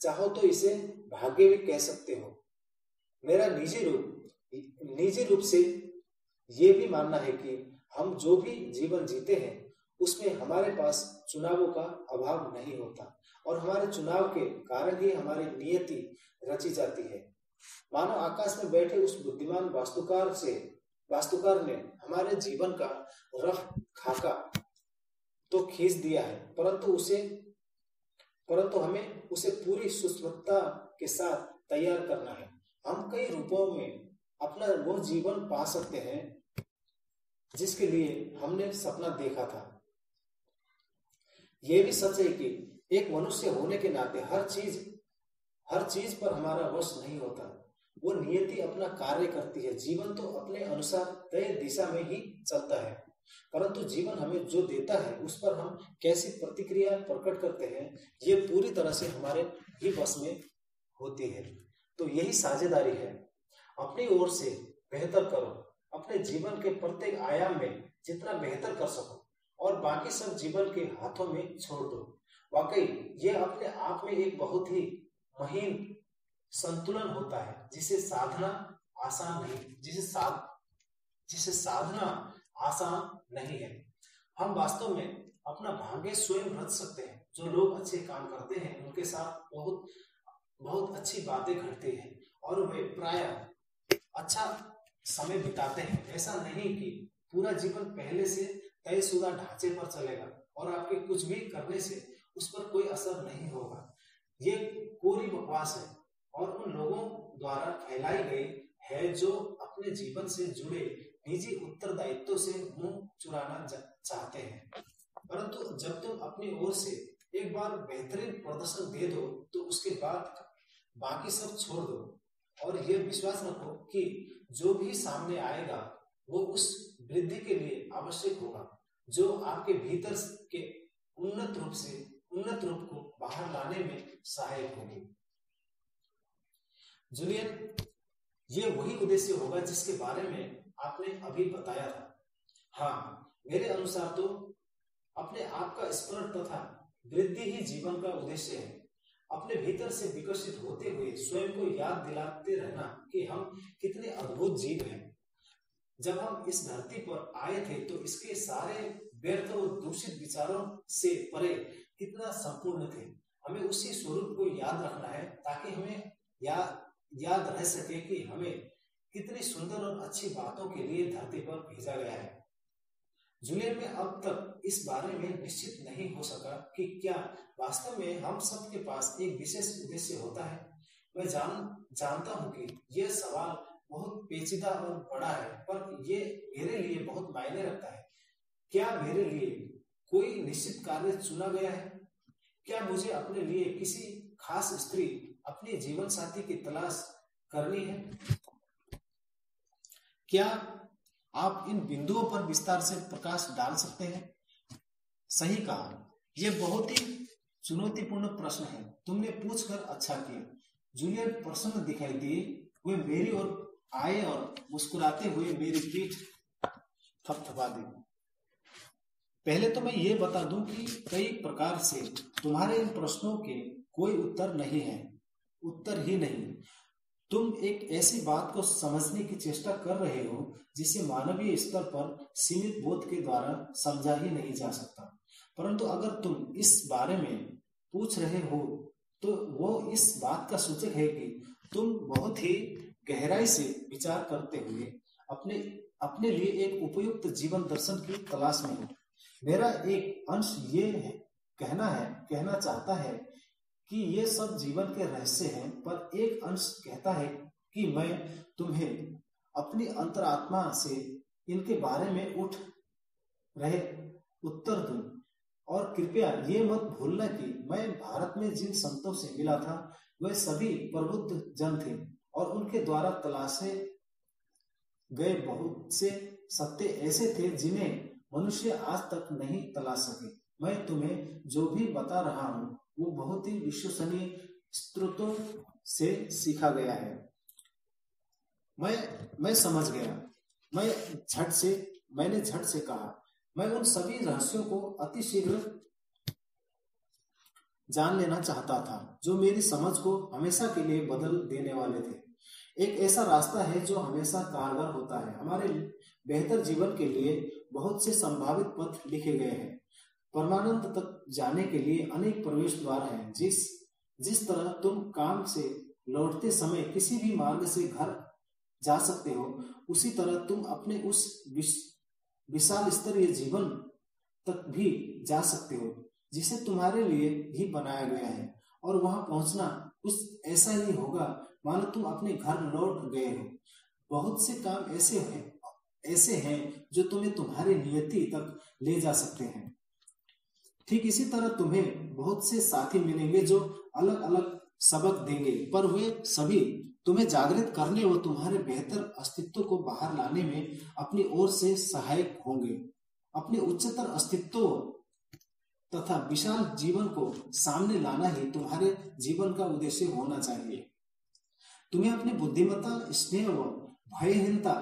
चाहो तो इसे भाग्य भी कह सकते हो। मेरा निजी रूप निजी रूप से ये भी मानना है कि हम जो भी जीवन जीते हैं, उसमें हमारे पास चुनावों का अभाव नहीं होता। और हमारे चुनाव के कारण ही हमारी नियति रची जाती है। मानो आकाश में बैठे उस बुद्धिमान वास्तुकार से, वास्तुकार ने हमारे जीवन का रफ खाका तो खींच दिया है, परंतु उसे, परंतु हमें उसे पूरी सुस्मता के साथ तैयार करना है। हम कई रूपों में अपना वो जीवन पा सकते हैं, जिसके लिए हमने सपना देखा था। यह भी सच है कि एक मनुष्य होने के नाते हर चीज़ हर चीज़ पर हमारा वश नहीं होता। वो नियति अपना कार्य करती है। जीवन तो अपने अनुसार तय दिशा में ही चलता है। परंतु जीवन हमें जो देता है, उस पर हम कैसी प्रतिक्रिया प्रकट करते हैं, ये पूरी तरह से हमारे ही बस में होती है। तो यही साझेदारी है। अपनी ओर से बेहतर करो। अपने जीवन के प्रत्येक आयाम में जितना बेहतर कर सको और बाकी सब जीवन के हाथों में छोड़ दो। वाकई, ये अपने आप में एक बहुत ही महीन संतुलन होता है, जिसे साधना आसान नहीं, जिसे साध, जिसे साधना आसान नहीं है। हम वास्तव में अपना भाग्य स्वयं रच सकते हैं। जो लोग अच्छे काम करते हैं, उनके साथ बहुत बहुत अच्छी बातें घटती हैं, और वे प्राय अच्छा समय बिताते हैं। ऐसा नहीं कि पूरा जीवन पहले से तयशुदा ढांचे पर चलेगा, और आपके कुछ भी करने से उस पर कोई असर नहीं होगा। ये पूरी बकवास है और उन लोगों द्वारा फैलाई गई है जो अपने जीवन से जुड़े निजी उत्तरदायित्व से मुँह चुराना चाहते हैं। परंतु जब तुम अपनी ओर से एक बार बेहतरीन प्रदर्शन दे दो तो उसके बाद बाकी सब छोड़ दो। और यह विश्वास रखो कि जो भी सामने आएगा, वो उस वृद्धि के लिए आवश्यक होगा, जो आपके भीतर के उन्नत रूप से उन्नत रूप को बाहर लाने में सहायक होगी। जूलियन ये वही उद्देश्य होगा जिसके बारे में आपने अभी बताया था। हाँ मेरे अनुसार तो अपने आप का स्मरण तथा वृद्धि ही जीवन का उद्देश्य है। अपने भीतर से विकसित होते हुए स्वयं को याद दिलाते रहना कि हम कितने अद्भुत जीव हैं। जब हम इस धरती पर आए थे तो इसके सारे व्यर्थ और दूषित विचारों से परे कितना संपूर्ण थे। हमें उसी स्वरूप को याद रखना है ताकि हमें या, याद रह सके कि हमें कितनी सुंदर और अच्छी बातों के लिए धरती पर भेजा गया है। जूलियन में अब तक इस बारे में निश्चित नहीं हो सका कि क्या वास्तव में हम सब के पास एक विशेष उद्देश्य होता है। मैं जान जानता हूँ कि यह सवाल बहुत पेचीदा और बड़ा है पर यह मेरे लिए बहुत मायने रखता है। क्या मेरे लिए कोई निश्चित कार्य चुना गया है? क्या मुझे अपने लिए किसी खास स्त्री अपने जीवन साथी की तलाश करनी है? क्या आप इन बिंदुओं पर विस्तार से प्रकाश डाल सकते हैं? सही कहा। यह बहुत ही चुनौतीपूर्ण प्रश्न है। तुमने पूछकर अच्छा किया। जूलियन प्रसन्न दिखाई दिए। वे मेरी ओर आए और मुस्कुराते हुए मेरी पीठ थपथपा दी। पहले तो मैं ये बता दूँ कि कई प्रकार से तुम्हारे इन प्रश्नों के कोई उत्तर नहीं है। उत्तर ही नहीं। तुम एक ऐसी बात को समझने की चेष्टा कर रहे हो, जिसे मानवीय स्तर पर सीमित बोध के द्वारा समझा ही नहीं जा सकता। परंतु अगर तुम इस बारे में पूछ रहे हो तो वो इस बात का सूचक है कि तुम बहुत ही गहराई से विचार करते हुए अपने अपने लिए एक उपयुक्त जीवन दर्शन की तलाश में हो। मेरा एक अंश ये कहना है, कहना चाहता है कि ये सब जीवन के रहस्य हैं, पर एक अंश कहता है कि मैं तुम्हें अपनी अंतरात्मा से इनके बारे में उठ रहे उत्तर दूँ। और कृपया ये मत भूलना कि मैं भारत में जिन संतों से मिला था वे सभी प्रबुद्ध जन थे और उनके द्वारा तलाशे गए बहुत से सत्य ऐसे थे जिन्हें मनुष्य आज तक नहीं तलाश सके। मैं तुम्हें जो भी बता रहा हूँ, वो बहुत ही विश्वसनीय स्त्रोतों से सीखा गया है। मैं मैं समझ गया। मैं झट से, मैंने झट से कहा। मैं उन सभी रहस्यों को अति शीघ्र जान लेना चाहता था, जो मेरी समझ को हमेशा के लिए बदल देने वाले थे। एक ऐसा रास्ता है जो हमेशा कारगर होता है। हमारे बेहतर जीवन के लिए बहुत से संभावित पथ लिखे गए हैं। परमानंद तक जाने के लिए अनेक प्रवेश द्वार हैं, जिस जिस तरह तुम काम से लौटते समय किसी भी मार्ग से घर जा सकते हो, उसी तरह तुम अपने उस विशाल स्तरीय जीवन तक भी जा सकते हो, जिसे तुम्हारे लिए ही बनाया गया है। और वहाँ पहुँचना उस, ऐसा ही होगा, मानो तुम अपने घर लौट गए हो। बहुत से काम ऐसे हैं ऐसे हैं जो तुम्हें तुम्हारे नियति तक ले जा सकते हैं। ठीक इसी तरह तुम्हें बहुत से साथी मिलेंगे जो अलग अलग सबक देंगे, पर वे सभी तुम्हें जागृत करने और तुम्हारे बेहतर अस्तित्व को बाहर लाने में अपनी ओर से सहायक होंगे। अपने उच्चतर अस्तित्व तथा विशाल जीवन को सामने लाना ही तुम्हारे जीवन का उद्देश्य होना चाहिए। तुम्हें अपनी बुद्धिमत्ता, स्नेह व भयहीनता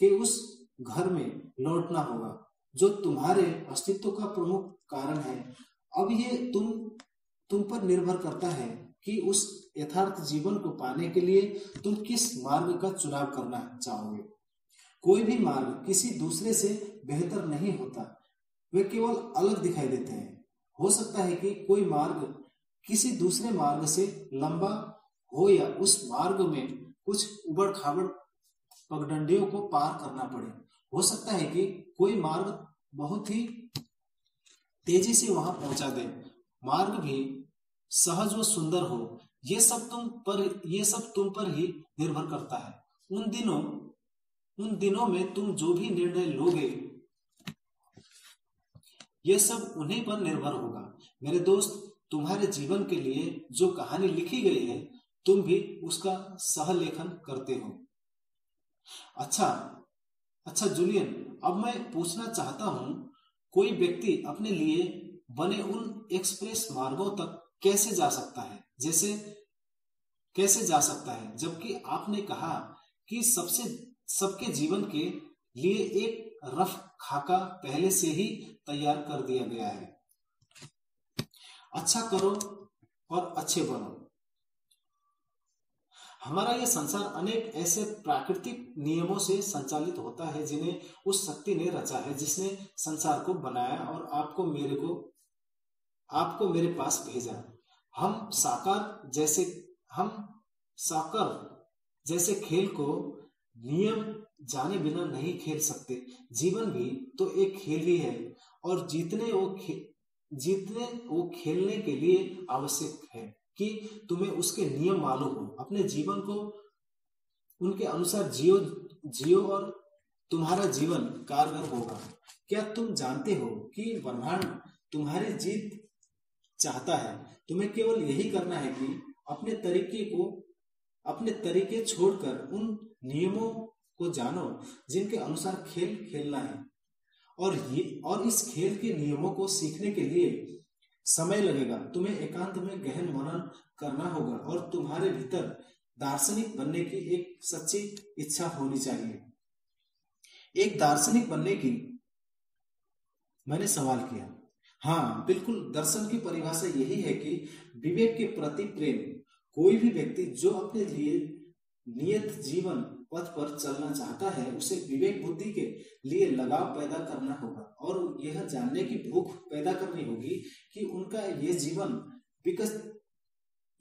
के उस घर में लौटना होगा, जो तुम्हारे अस्तित्व का प्रमुख कारण है। अब ये तुम तुम पर निर्भर करता है कि उस यथार्थ जीवन को पाने के लिए तुम किस मार्ग का चुनाव करना चाहोगे। कोई भी मार्ग किसी दूसरे से बेहतर नहीं होता। वे केवल अलग दिखाई देते हैं। हो सकता है कि कोई मार्ग किसी दूसरे मार्ग से लंबा हो या उस मार्ग में कुछ उबड़ खाबड़ पगडंडियों को पार करना पड़े। हो सकता है कि कोई मार्ग बहुत ही तेज़ी से वहाँ पहुँचा दे। मार्ग भी सहज व सुंदर हो। ये सब तुम पर, ये सब तुम पर ही निर्भर करता है। उन दिनों उन दिनों में तुम जो भी निर्णय लोगे, ये सब उन्हीं पर निर्भर होगा। मेरे दोस्त, तुम्हारे जीवन के लिए जो कहानी लिखी गई है, तुम भी उसका सहलेखन करते हो। अच्छा अच्छा जूलियन अब मैं पूछना चाहता हूँ, कोई व्यक्ति अपने लिए बने उन एक्सप्रेस मार्गों तक कैसे जा सकता है? जैसे, कैसे जा सकता है? जबकि आपने कहा कि सबसे, सबके जीवन के लिए एक रफ खाका पहले से ही तैयार कर दिया गया है। अच्छा करो और अच्छे बनो। हमारा यह संसार अनेक ऐसे प्राकृतिक नियमों से संचालित होता है जिन्हें उस शक्ति ने रचा है, जिसने संसार को बनाया और आपको मेरे को, आपको मेरे पास भेजा। हम साकार जैसे, हम साकर जैसे खेल को नियम जाने बिना नहीं खेल सकते। जीवन भी तो एक खेल ही है और जीतने वो जीतने वो खेलने के लिए आवश्यक है। कि तुम्हें उसके नियम मालूम हो। अपने जीवन को उनके अनुसार जियो जियो और तुम्हारा जीवन कारगर होगा। क्या तुम जानते हो कि ब्रह्मांड तुम्हारी जीत चाहता है? तुम्हें केवल यही करना है कि अपने तरीके को, अपने तरीके छोड़कर उन नियमों को जानो, जिनके अनुसार खेल खेलना है। और ये, और इस खेल के नियमों को सीखने के लिए समय लगेगा। तुम्हें एकांत में गहन मनन करना होगा और तुम्हारे भीतर दार्शनिक बनने की एक सच्ची इच्छा होनी चाहिए। एक दार्शनिक बनने की मैंने सवाल किया। हाँ बिल्कुल, दर्शन की परिभाषा यही है कि विवेक के प्रति प्रेम। कोई भी व्यक्ति जो अपने लिए नियत जीवन पथ पर चलना चाहता है, उसे विवेक बुद्धि के लिए लगाव पैदा करना होगा। और यह जानने की भूख पैदा करनी होगी कि उनका यह जीवन विकस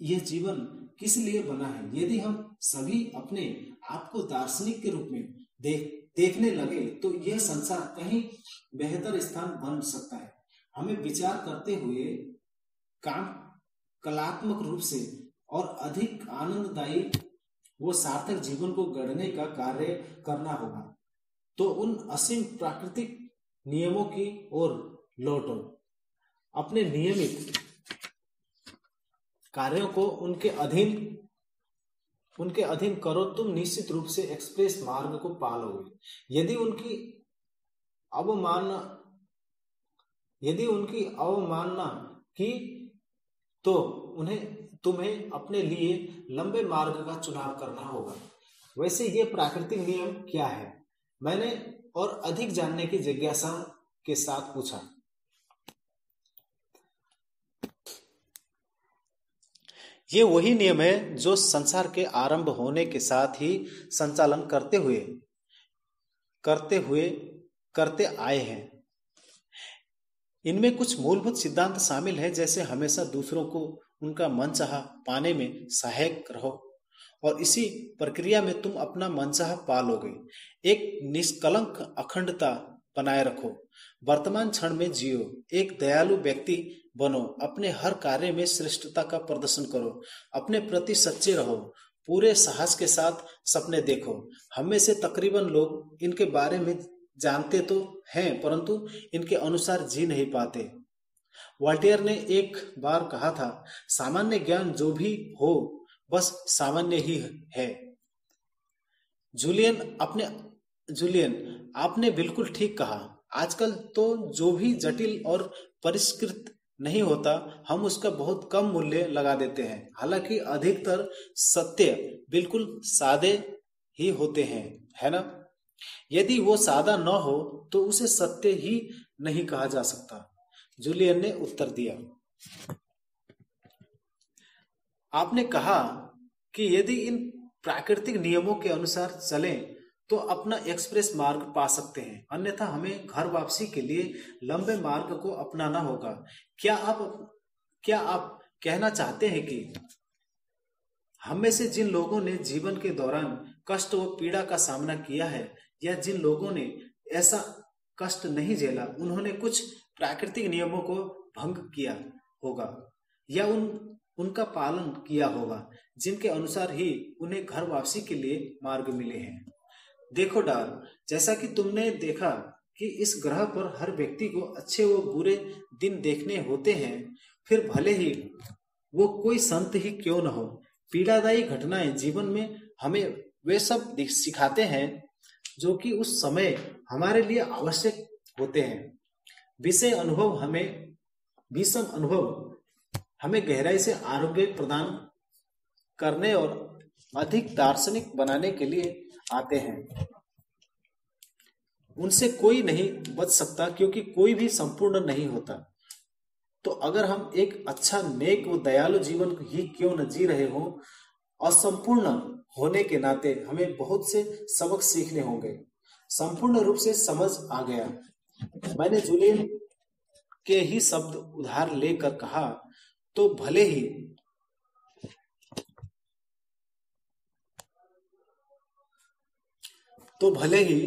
यह जीवन किस लिए बना है। यदि हम सभी अपने आप को दार्शनिक के रूप में देख, देखने लगे तो यह संसार कहीं बेहतर स्थान बन सकता है। हमें विचार करते हुए काम कलात्मक रूप से और अधिक आनंददायी वो सार्थक जीवन को गढ़ने का कार्य करना होगा। तो उन असीम प्राकृतिक नियमों की ओर लौटो। अपने नियमित कार्यों को उनके अधीन उनके अधीन करो, तुम निश्चित रूप से एक्सप्रेस मार्ग को पालोगे। यदि उनकी अवमानना यदि उनकी अवमानना की तो उन्हें तुम्हें अपने लिए लंबे मार्ग का चुनाव करना होगा। वैसे ये प्राकृतिक नियम क्या है? मैंने और अधिक जानने की जिज्ञासा के साथ पूछा। ये वही नियम है जो संसार के आरंभ होने के साथ ही संचालन करते हुए करते हुए, करते आए हैं। इनमें कुछ मूलभूत सिद्धांत शामिल है जैसे हमेशा दूसरों को उनका मनचाह पाने में सहायक रहो। और इसी प्रक्रिया में तुम अपना मनचाह पा लोगे एक निष्कलंक अखंडता बनाए रखो। वर्तमान क्षण में जियो। एक दयालु व्यक्ति बनो। अपने हर कार्य में श्रेष्ठता का प्रदर्शन करो। अपने प्रति सच्चे रहो। पूरे साहस के साथ सपने देखो। हमें से तकरीबन लोग इनके बारे में जानते तो हैं, परंतु इनके अनुसार जी नहीं पाते। वाल्टियर ने एक बार कहा था, सामान्य ज्ञान जो भी हो, बस सामान्य ही है। जूलियन अपने, जूलियन, आपने बिल्कुल ठीक कहा। आजकल तो जो भी जटिल और परिष्कृत नहीं होता, हम उसका बहुत कम मूल्य लगा देते हैं। हालाँकि अधिकतर सत्य बिल्कुल सादे ही होते हैं, है ना? यदि वो सादा न हो तो उसे सत्य ही नहीं कहा जा सकता। जूलियन ने उत्तर दिया। आपने कहा कि यदि इन प्राकृतिक नियमों के अनुसार चलें तो अपना एक्सप्रेस मार्ग पा सकते हैं। अन्यथा हमें घर वापसी के लिए लंबे मार्ग को अपनाना होगा। क्या आप क्या आप कहना चाहते हैं कि हम में से जिन लोगों ने जीवन के दौरान कष्ट व पीड़ा का सामना किया है, या जिन लोगों ने ऐसा कष्ट नहीं झेला, उन्होंने कुछ प्राकृतिक नियमों को भंग किया होगा या उन, उनका पालन किया होगा, जिनके अनुसार ही उन्हें घर वापसी के लिए मार्ग मिले हैं। देखो डाल, जैसा कि तुमने देखा कि इस ग्रह पर हर व्यक्ति को अच्छे व बुरे दिन देखने होते हैं, फिर भले ही वो कोई संत ही क्यों न हो, पीड़ादायी घटनाएँ जीवन में हमें वे सब सिखाते हैं, जो कि उस समय हमारे लिए आवश्यक होते हैं। विषय अनुभव हमें विषम अनुभव हमें गहराई से आरोग्य प्रदान करने और अधिक दार्शनिक बनाने के लिए आते हैं। उनसे कोई नहीं बच सकता क्योंकि कोई भी संपूर्ण नहीं होता। तो अगर हम एक अच्छा नेक व दयालु जीवन ही क्यों न जी रहे हो, असंपूर्ण होने के नाते हमें बहुत से सबक सीखने होंगे। संपूर्ण रूप से समझ आ गया। मैंने जूलियन के ही शब्द उधार लेकर कहा तो भले ही तो भले ही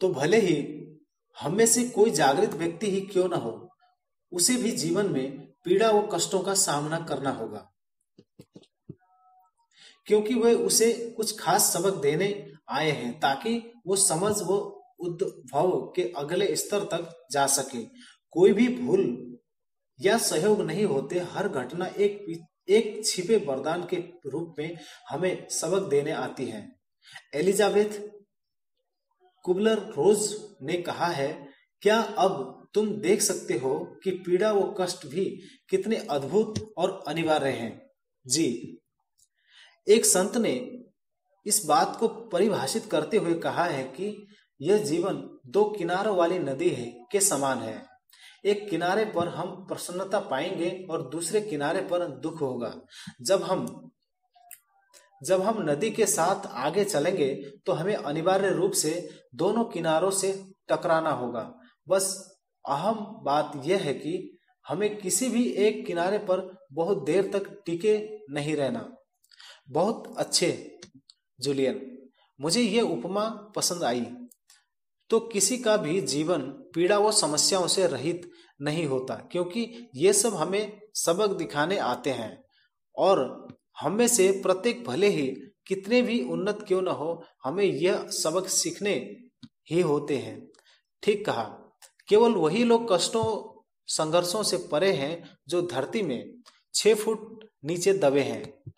तो भले ही हम में से कोई जागृत व्यक्ति ही क्यों ना हो, उसे भी जीवन में पीड़ा व कष्टों का सामना करना होगा। क्योंकि वह उसे कुछ खास सबक देने आए हैं ताकि वो समझ, वो उद्भव के अगले स्तर तक जा सके। कोई भी भूल या सहयोग नहीं होते, हर घटना एक एक छिपे वरदान के रूप में हमें सबक देने आती है। एलिजाबेथ कुबलर रोज ने कहा है, क्या अब तुम देख सकते हो कि पीड़ा व कष्ट भी कितने अद्भुत और अनिवार्य हैं? जी। एक संत ने इस बात को परिभाषित करते हुए कहा है कि यह जीवन दो किनारों वाली नदी है, के समान है। एक किनारे पर हम प्रसन्नता पाएँगे और दूसरे किनारे पर दुख होगा। जब हम जब हम नदी के साथ आगे चलेंगे तो हमें अनिवार्य रूप से दोनों किनारों से टकराना होगा। बस अहम बात यह है कि हमें किसी भी एक किनारे पर बहुत देर तक टिके नहीं रहना। बहुत अच्छे जूलियन, मुझे यह उपमा पसंद आई। तो किसी का भी जीवन पीड़ा व समस्याओं से रहित नहीं होता, क्योंकि ये सब हमें सबक दिखाने आते हैं। और हम में से प्रत्येक भले ही कितने भी उन्नत क्यों न हो, हमें यह सबक सीखने ही होते हैं। ठीक कहा। केवल वही लोग कष्टों, संघर्षों से परे हैं जो धरती में छह फुट नीचे दबे हैं।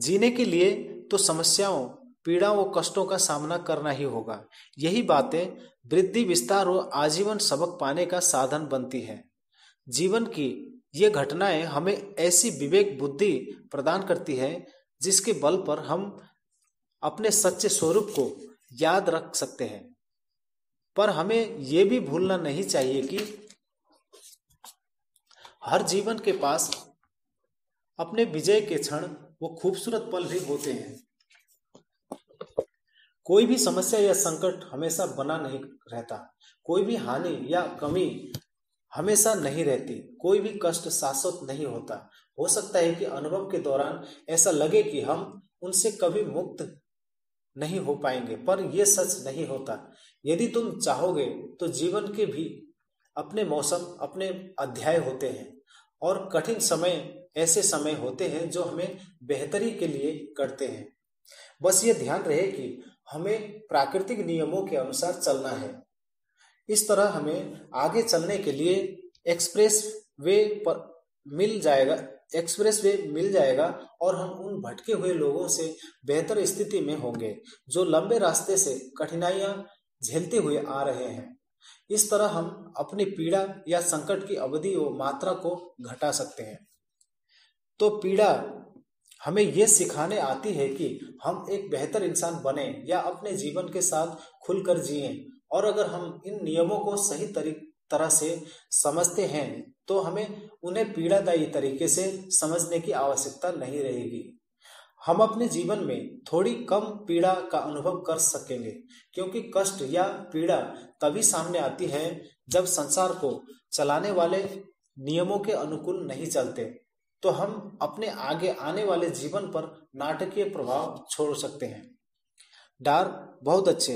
जीने के लिए तो समस्याओं पीड़ा व कष्टों का सामना करना ही होगा। यही बातें वृद्धि, विस्तार और आजीवन सबक पाने का साधन बनती है। जीवन की ये घटनाएँ हमें ऐसी विवेक, बुद्धि प्रदान करती है, जिसके बल पर हम अपने सच्चे स्वरूप को याद रख सकते हैं। पर हमें यह भी भूलना नहीं चाहिए कि हर जीवन के पास अपने विजय के क्षण वो खूबसूरत पल भी होते हैं। कोई भी समस्या या संकट हमेशा बना नहीं रहता। कोई भी हानि या कमी हमेशा नहीं रहती। कोई भी कष्ट शाश्वत नहीं होता। हो सकता है कि अनुभव के दौरान ऐसा लगे कि हम उनसे कभी मुक्त नहीं हो पाएँगे, पर यह सच नहीं होता। यदि तुम चाहोगे तो जीवन के भी अपने मौसम, अपने अध्याय होते हैं। और कठिन समय ऐसे समय होते हैं जो हमें बेहतरी के लिए करते हैं। बस ये ध्यान रहे कि हमें प्राकृतिक नियमों के अनुसार चलना है। इस तरह हमें आगे चलने के लिए एक्सप्रेस वे पर मिल जाएगा, एक्सप्रेस वे मिल जाएगा और हम उन भटके हुए लोगों से बेहतर स्थिति में होंगे जो लंबे रास्ते से कठिनाइयाँ झेलते हुए आ रहे हैं। इस तरह हम अपनी पीड़ा या संकट की अवधि और मात्रा को घटा सकते हैं। तो पीड़ा हमें यह सिखाने आती है कि हम एक बेहतर इंसान बने या अपने जीवन के साथ खुलकर जिए। और अगर हम इन नियमों को सही तरह से समझते हैं तो हमें उन्हें पीड़ादायी तरीके से समझने की आवश्यकता नहीं रहेगी। हम अपने जीवन में थोड़ी कम पीड़ा का अनुभव कर सकेंगे, क्योंकि कष्ट या पीड़ा तभी सामने आती है जब संसार को चलाने वाले नियमों के अनुकूल नहीं चलते। तो हम अपने आगे आने वाले जीवन पर नाटकीय प्रभाव छोड़ सकते हैं। डार बहुत अच्छे,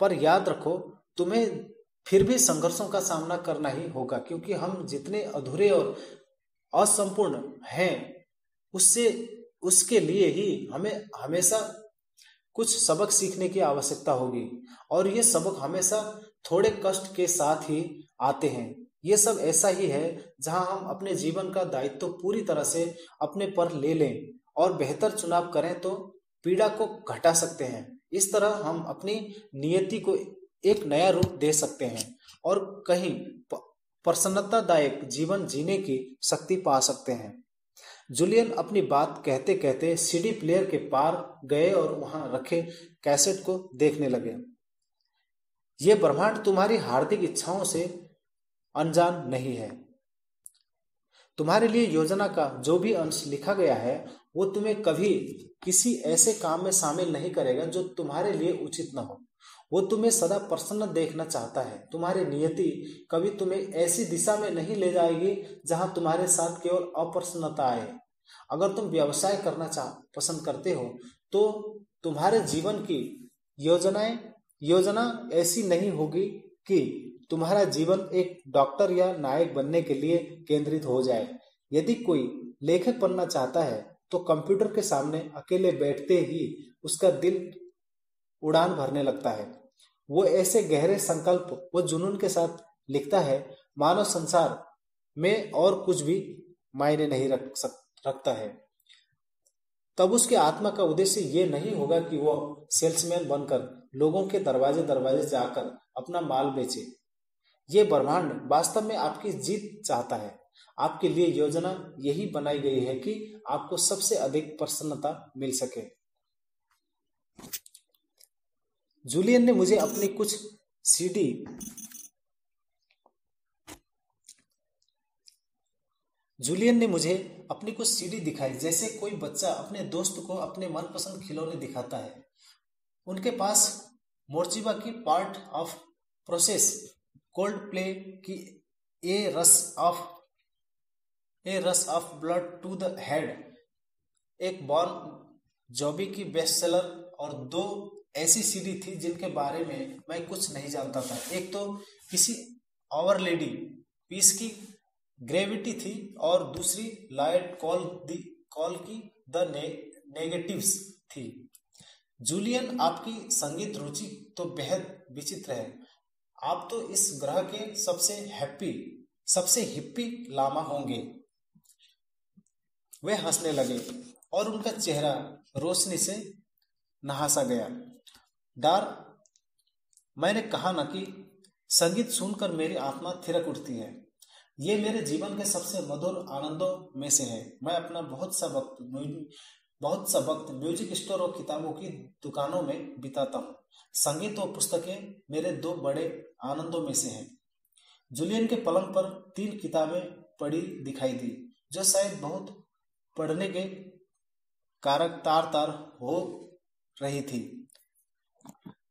पर याद रखो, तुम्हें फिर भी संघर्षों का सामना करना ही होगा, क्योंकि हम जितने अधूरे और असंपूर्ण हैं, उससे उसके लिए ही हमें हमेशा कुछ सबक सीखने की आवश्यकता होगी। और ये सबक हमेशा थोड़े कष्ट के साथ ही आते हैं। ये सब ऐसा ही है जहाँ हम अपने जीवन का दायित्व पूरी तरह से अपने पर ले लें और बेहतर चुनाव करें तो पीड़ा को घटा सकते हैं। इस तरह हम अपनी नियति को एक नया रूप दे सकते हैं और कहीं प्रसन्नतादायक जीवन जीने की शक्ति पा सकते हैं। जूलियन अपनी बात कहते कहते सीडी प्लेयर के पार गए और वहाँ रखे कैसेट को देखने लगे। ये ब्रह्मांड तुम्हारी हार्दिक इच्छाओं से अनजान नहीं है। तुम्हारे लिए योजना का जो भी अंश लिखा गया है, वो तुम्हें कभी किसी ऐसे काम में शामिल नहीं करेगा जो तुम्हारे लिए उचित न हो। वो तुम्हें सदा प्रसन्न देखना चाहता है। तुम्हारी नियति कभी तुम्हें ऐसी दिशा में नहीं ले जाएगी जहाँ तुम्हारे साथ केवल अप्रसन्नता आए। अगर तुम व्यवसाय करना चाह पसंद करते हो तो तुम्हारे जीवन की योजनाएँ, योजना ऐसी नहीं होगी कि तुम्हारा जीवन एक डॉक्टर या नायक बनने के लिए केंद्रित हो जाए। यदि कोई लेखक बनना चाहता है तो कंप्यूटर के सामने अकेले बैठते ही उसका दिल उड़ान भरने लगता है। वो ऐसे गहरे संकल्प वो जुनून के साथ लिखता है, मानव संसार में और कुछ भी मायने नहीं रख सक, रखता है। तब उसके आत्मा का उद्देश्य ये नहीं होगा कि वो सेल्समैन बनकर लोगों के दरवाजे दरवाजे जाकर अपना माल बेचे। ये ब्रह्मांड वास्तव में आपकी जीत चाहता है। आपके लिए योजना यही बनाई गई है कि आपको सबसे अधिक प्रसन्नता मिल सके। जूलियन ने मुझे अपनी कुछ सीडी जूलियन ने मुझे अपनी कुछ सीडी दिखाई, जैसे कोई बच्चा अपने दोस्त को अपने मनपसंद खिलौने दिखाता है। उनके पास मोर्चिबा की part of process Coldplay की a rush of a rush of blood to the head एक बॉन जॉबी की बेस्ट सेलर और दो ऐसी सीडी थी जिनके बारे में मैं कुछ नहीं जानता था। एक तो किसी आवर लेडी पीस की ग्रेविटी थी और दूसरी लाइट कॉल दी कॉल की द ने, नेगेटिव्स थी। जूलियन आपकी संगीत रुचि तो बेहद विचित्र है। आप तो इस ग्रह के सबसे हैप्पी सबसे हिप्पी लामा होंगे। वे हंसने लगे और उनका चेहरा रोशनी से नहासा गया। डार, मैंने कहा ना कि संगीत सुनकर मेरी आत्मा थिरक उठती है। ये मेरे जीवन के सबसे मधुर आनंदों में से है। मैं अपना बहुत सा वक्त बहुत सा वक्त म्यूज़िक स्टोर और किताबों की दुकानों में बिताता हूँ। संगीत और पुस्तकें मेरे दो बड़े आनंदों में से हैं। जूलियन के पलंग पर तीन किताबें पड़ी दिखाई दी, जो शायद बहुत पढ़ने के कारक तार तार हो रही थी।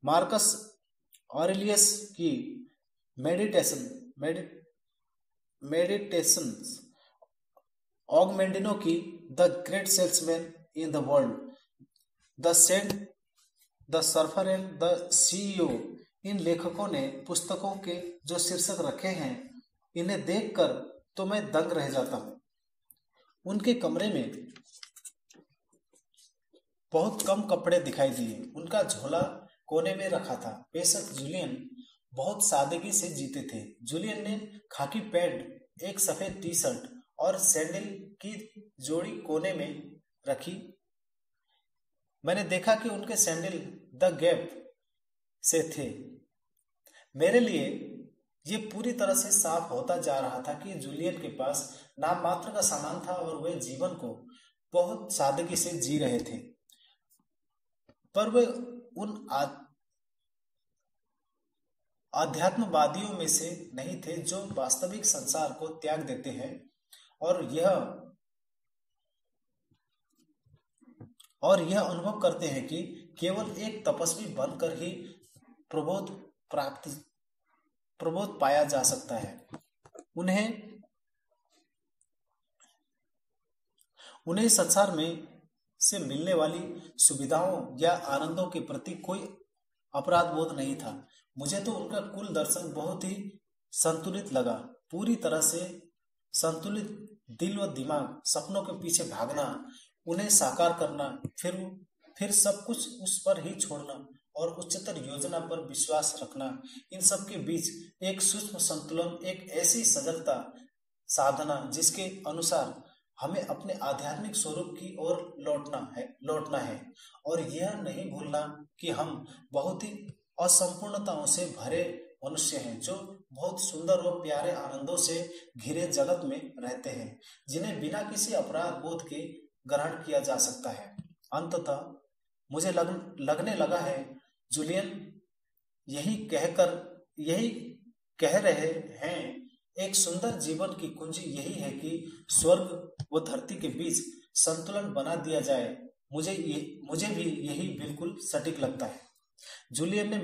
मार्कस ऑरेलियस की मेडिटेशन मेडिट मेडिटेशन ऑगमेंडिनो की the great salesman in the world, the saint, the surfer and the CEO. इन लेखकों ने पुस्तकों के जो शीर्षक रखे हैं, इन्हें देखकर तो मैं दंग रह जाता हूँ। उनके कमरे में बहुत कम कपड़े दिखाई दिए। उनका झोला कोने में रखा था। बेशक जूलियन बहुत सादगी से जीते थे। जूलियन ने खाकी पैंट, एक सफ़ेद टी शर्ट और सैंडल की जोड़ी कोने में रखी। मैंने देखा कि उनके सैंडल द गैप से थे। मेरे लिए ये पूरी तरह से साफ़ होता जा रहा था कि जूलियन के पास नाम मात्र का सामान था और वे जीवन को बहुत सादगी से जी रहे थे। पर वे उन आध्यात्मवादियों में से नहीं थे जो वास्तविक संसार को त्याग देते हैं। और यह और यह अनुभव करते हैं कि केवल एक तपस्वी बनकर ही प्रबोध प्राप्ति प्रबोध पाया जा सकता है। उन्हें उन्हें संसार में से मिलने वाली सुविधाओं या आनंदों के प्रति कोई अपराध बोध नहीं था। मुझे तो उनका कुल दर्शन बहुत ही संतुलित लगा। पूरी तरह से संतुलित दिल व दिमाग, सपनों के पीछे भागना, उन्हें साकार करना, फिर फिर सब कुछ उस पर ही छोड़ना और उच्चतर योजना पर विश्वास रखना, इन सब के बीच एक सूक्ष्म संतुलन, एक ऐसी सजगता साधना जिसके अनुसार हमें अपने आध्यात्मिक स्वरूप की ओर लौटना है लौटना है। और यह नहीं भूलना कि हम बहुत ही असंपूर्णताओं से भरे मनुष्य हैं जो बहुत सुंदर और प्यारे आनंदों से घिरे जगत में रहते हैं जिन्हें बिना किसी अपराध बोध के ग्रहण किया जा सकता है। अंततः मुझे लग, लगने लगा है जूलियन यही कहकर यही कह रहे हैं एक सुंदर जीवन की कुंजी यही है कि स्वर्ग व धरती के बीच संतुलन बना दिया जाए। मुझे ये, मुझे भी यही बिल्कुल सटीक लगता है। जूलियन ने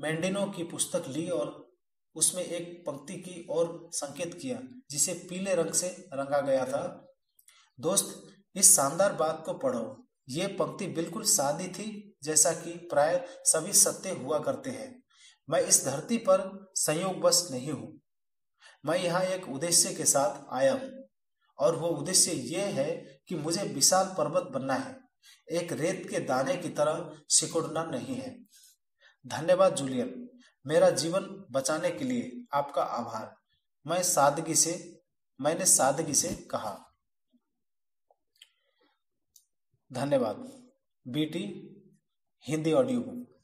मैंडिनो की पुस्तक ली और उसमें एक पंक्ति की ओर संकेत किया, जिसे पीले रंग से रंगा गया था। दोस्त, इस शानदार बात को पढ़ो। ये पंक्ति बिल्कुल सादी थी, जैसा कि प्राय सभी सत्य हुआ करते हैं। मैं इस धरती पर संयोगवश नहीं हूँ। मैं यहाँ एक उद्देश्य के साथ आया हूँ, और वो उद्देश्य ये है कि मुझे विशाल पर्वत बनना है। एक रेत के दाने की तरह सिकुड़ना नहीं है। धन्यवाद, जूलियन। मेरा जीवन बचाने के लिए आपका आभार। मैं सादगी से, मैंने सादगी से कहा। धन्यवाद। BT, Hindi audio book.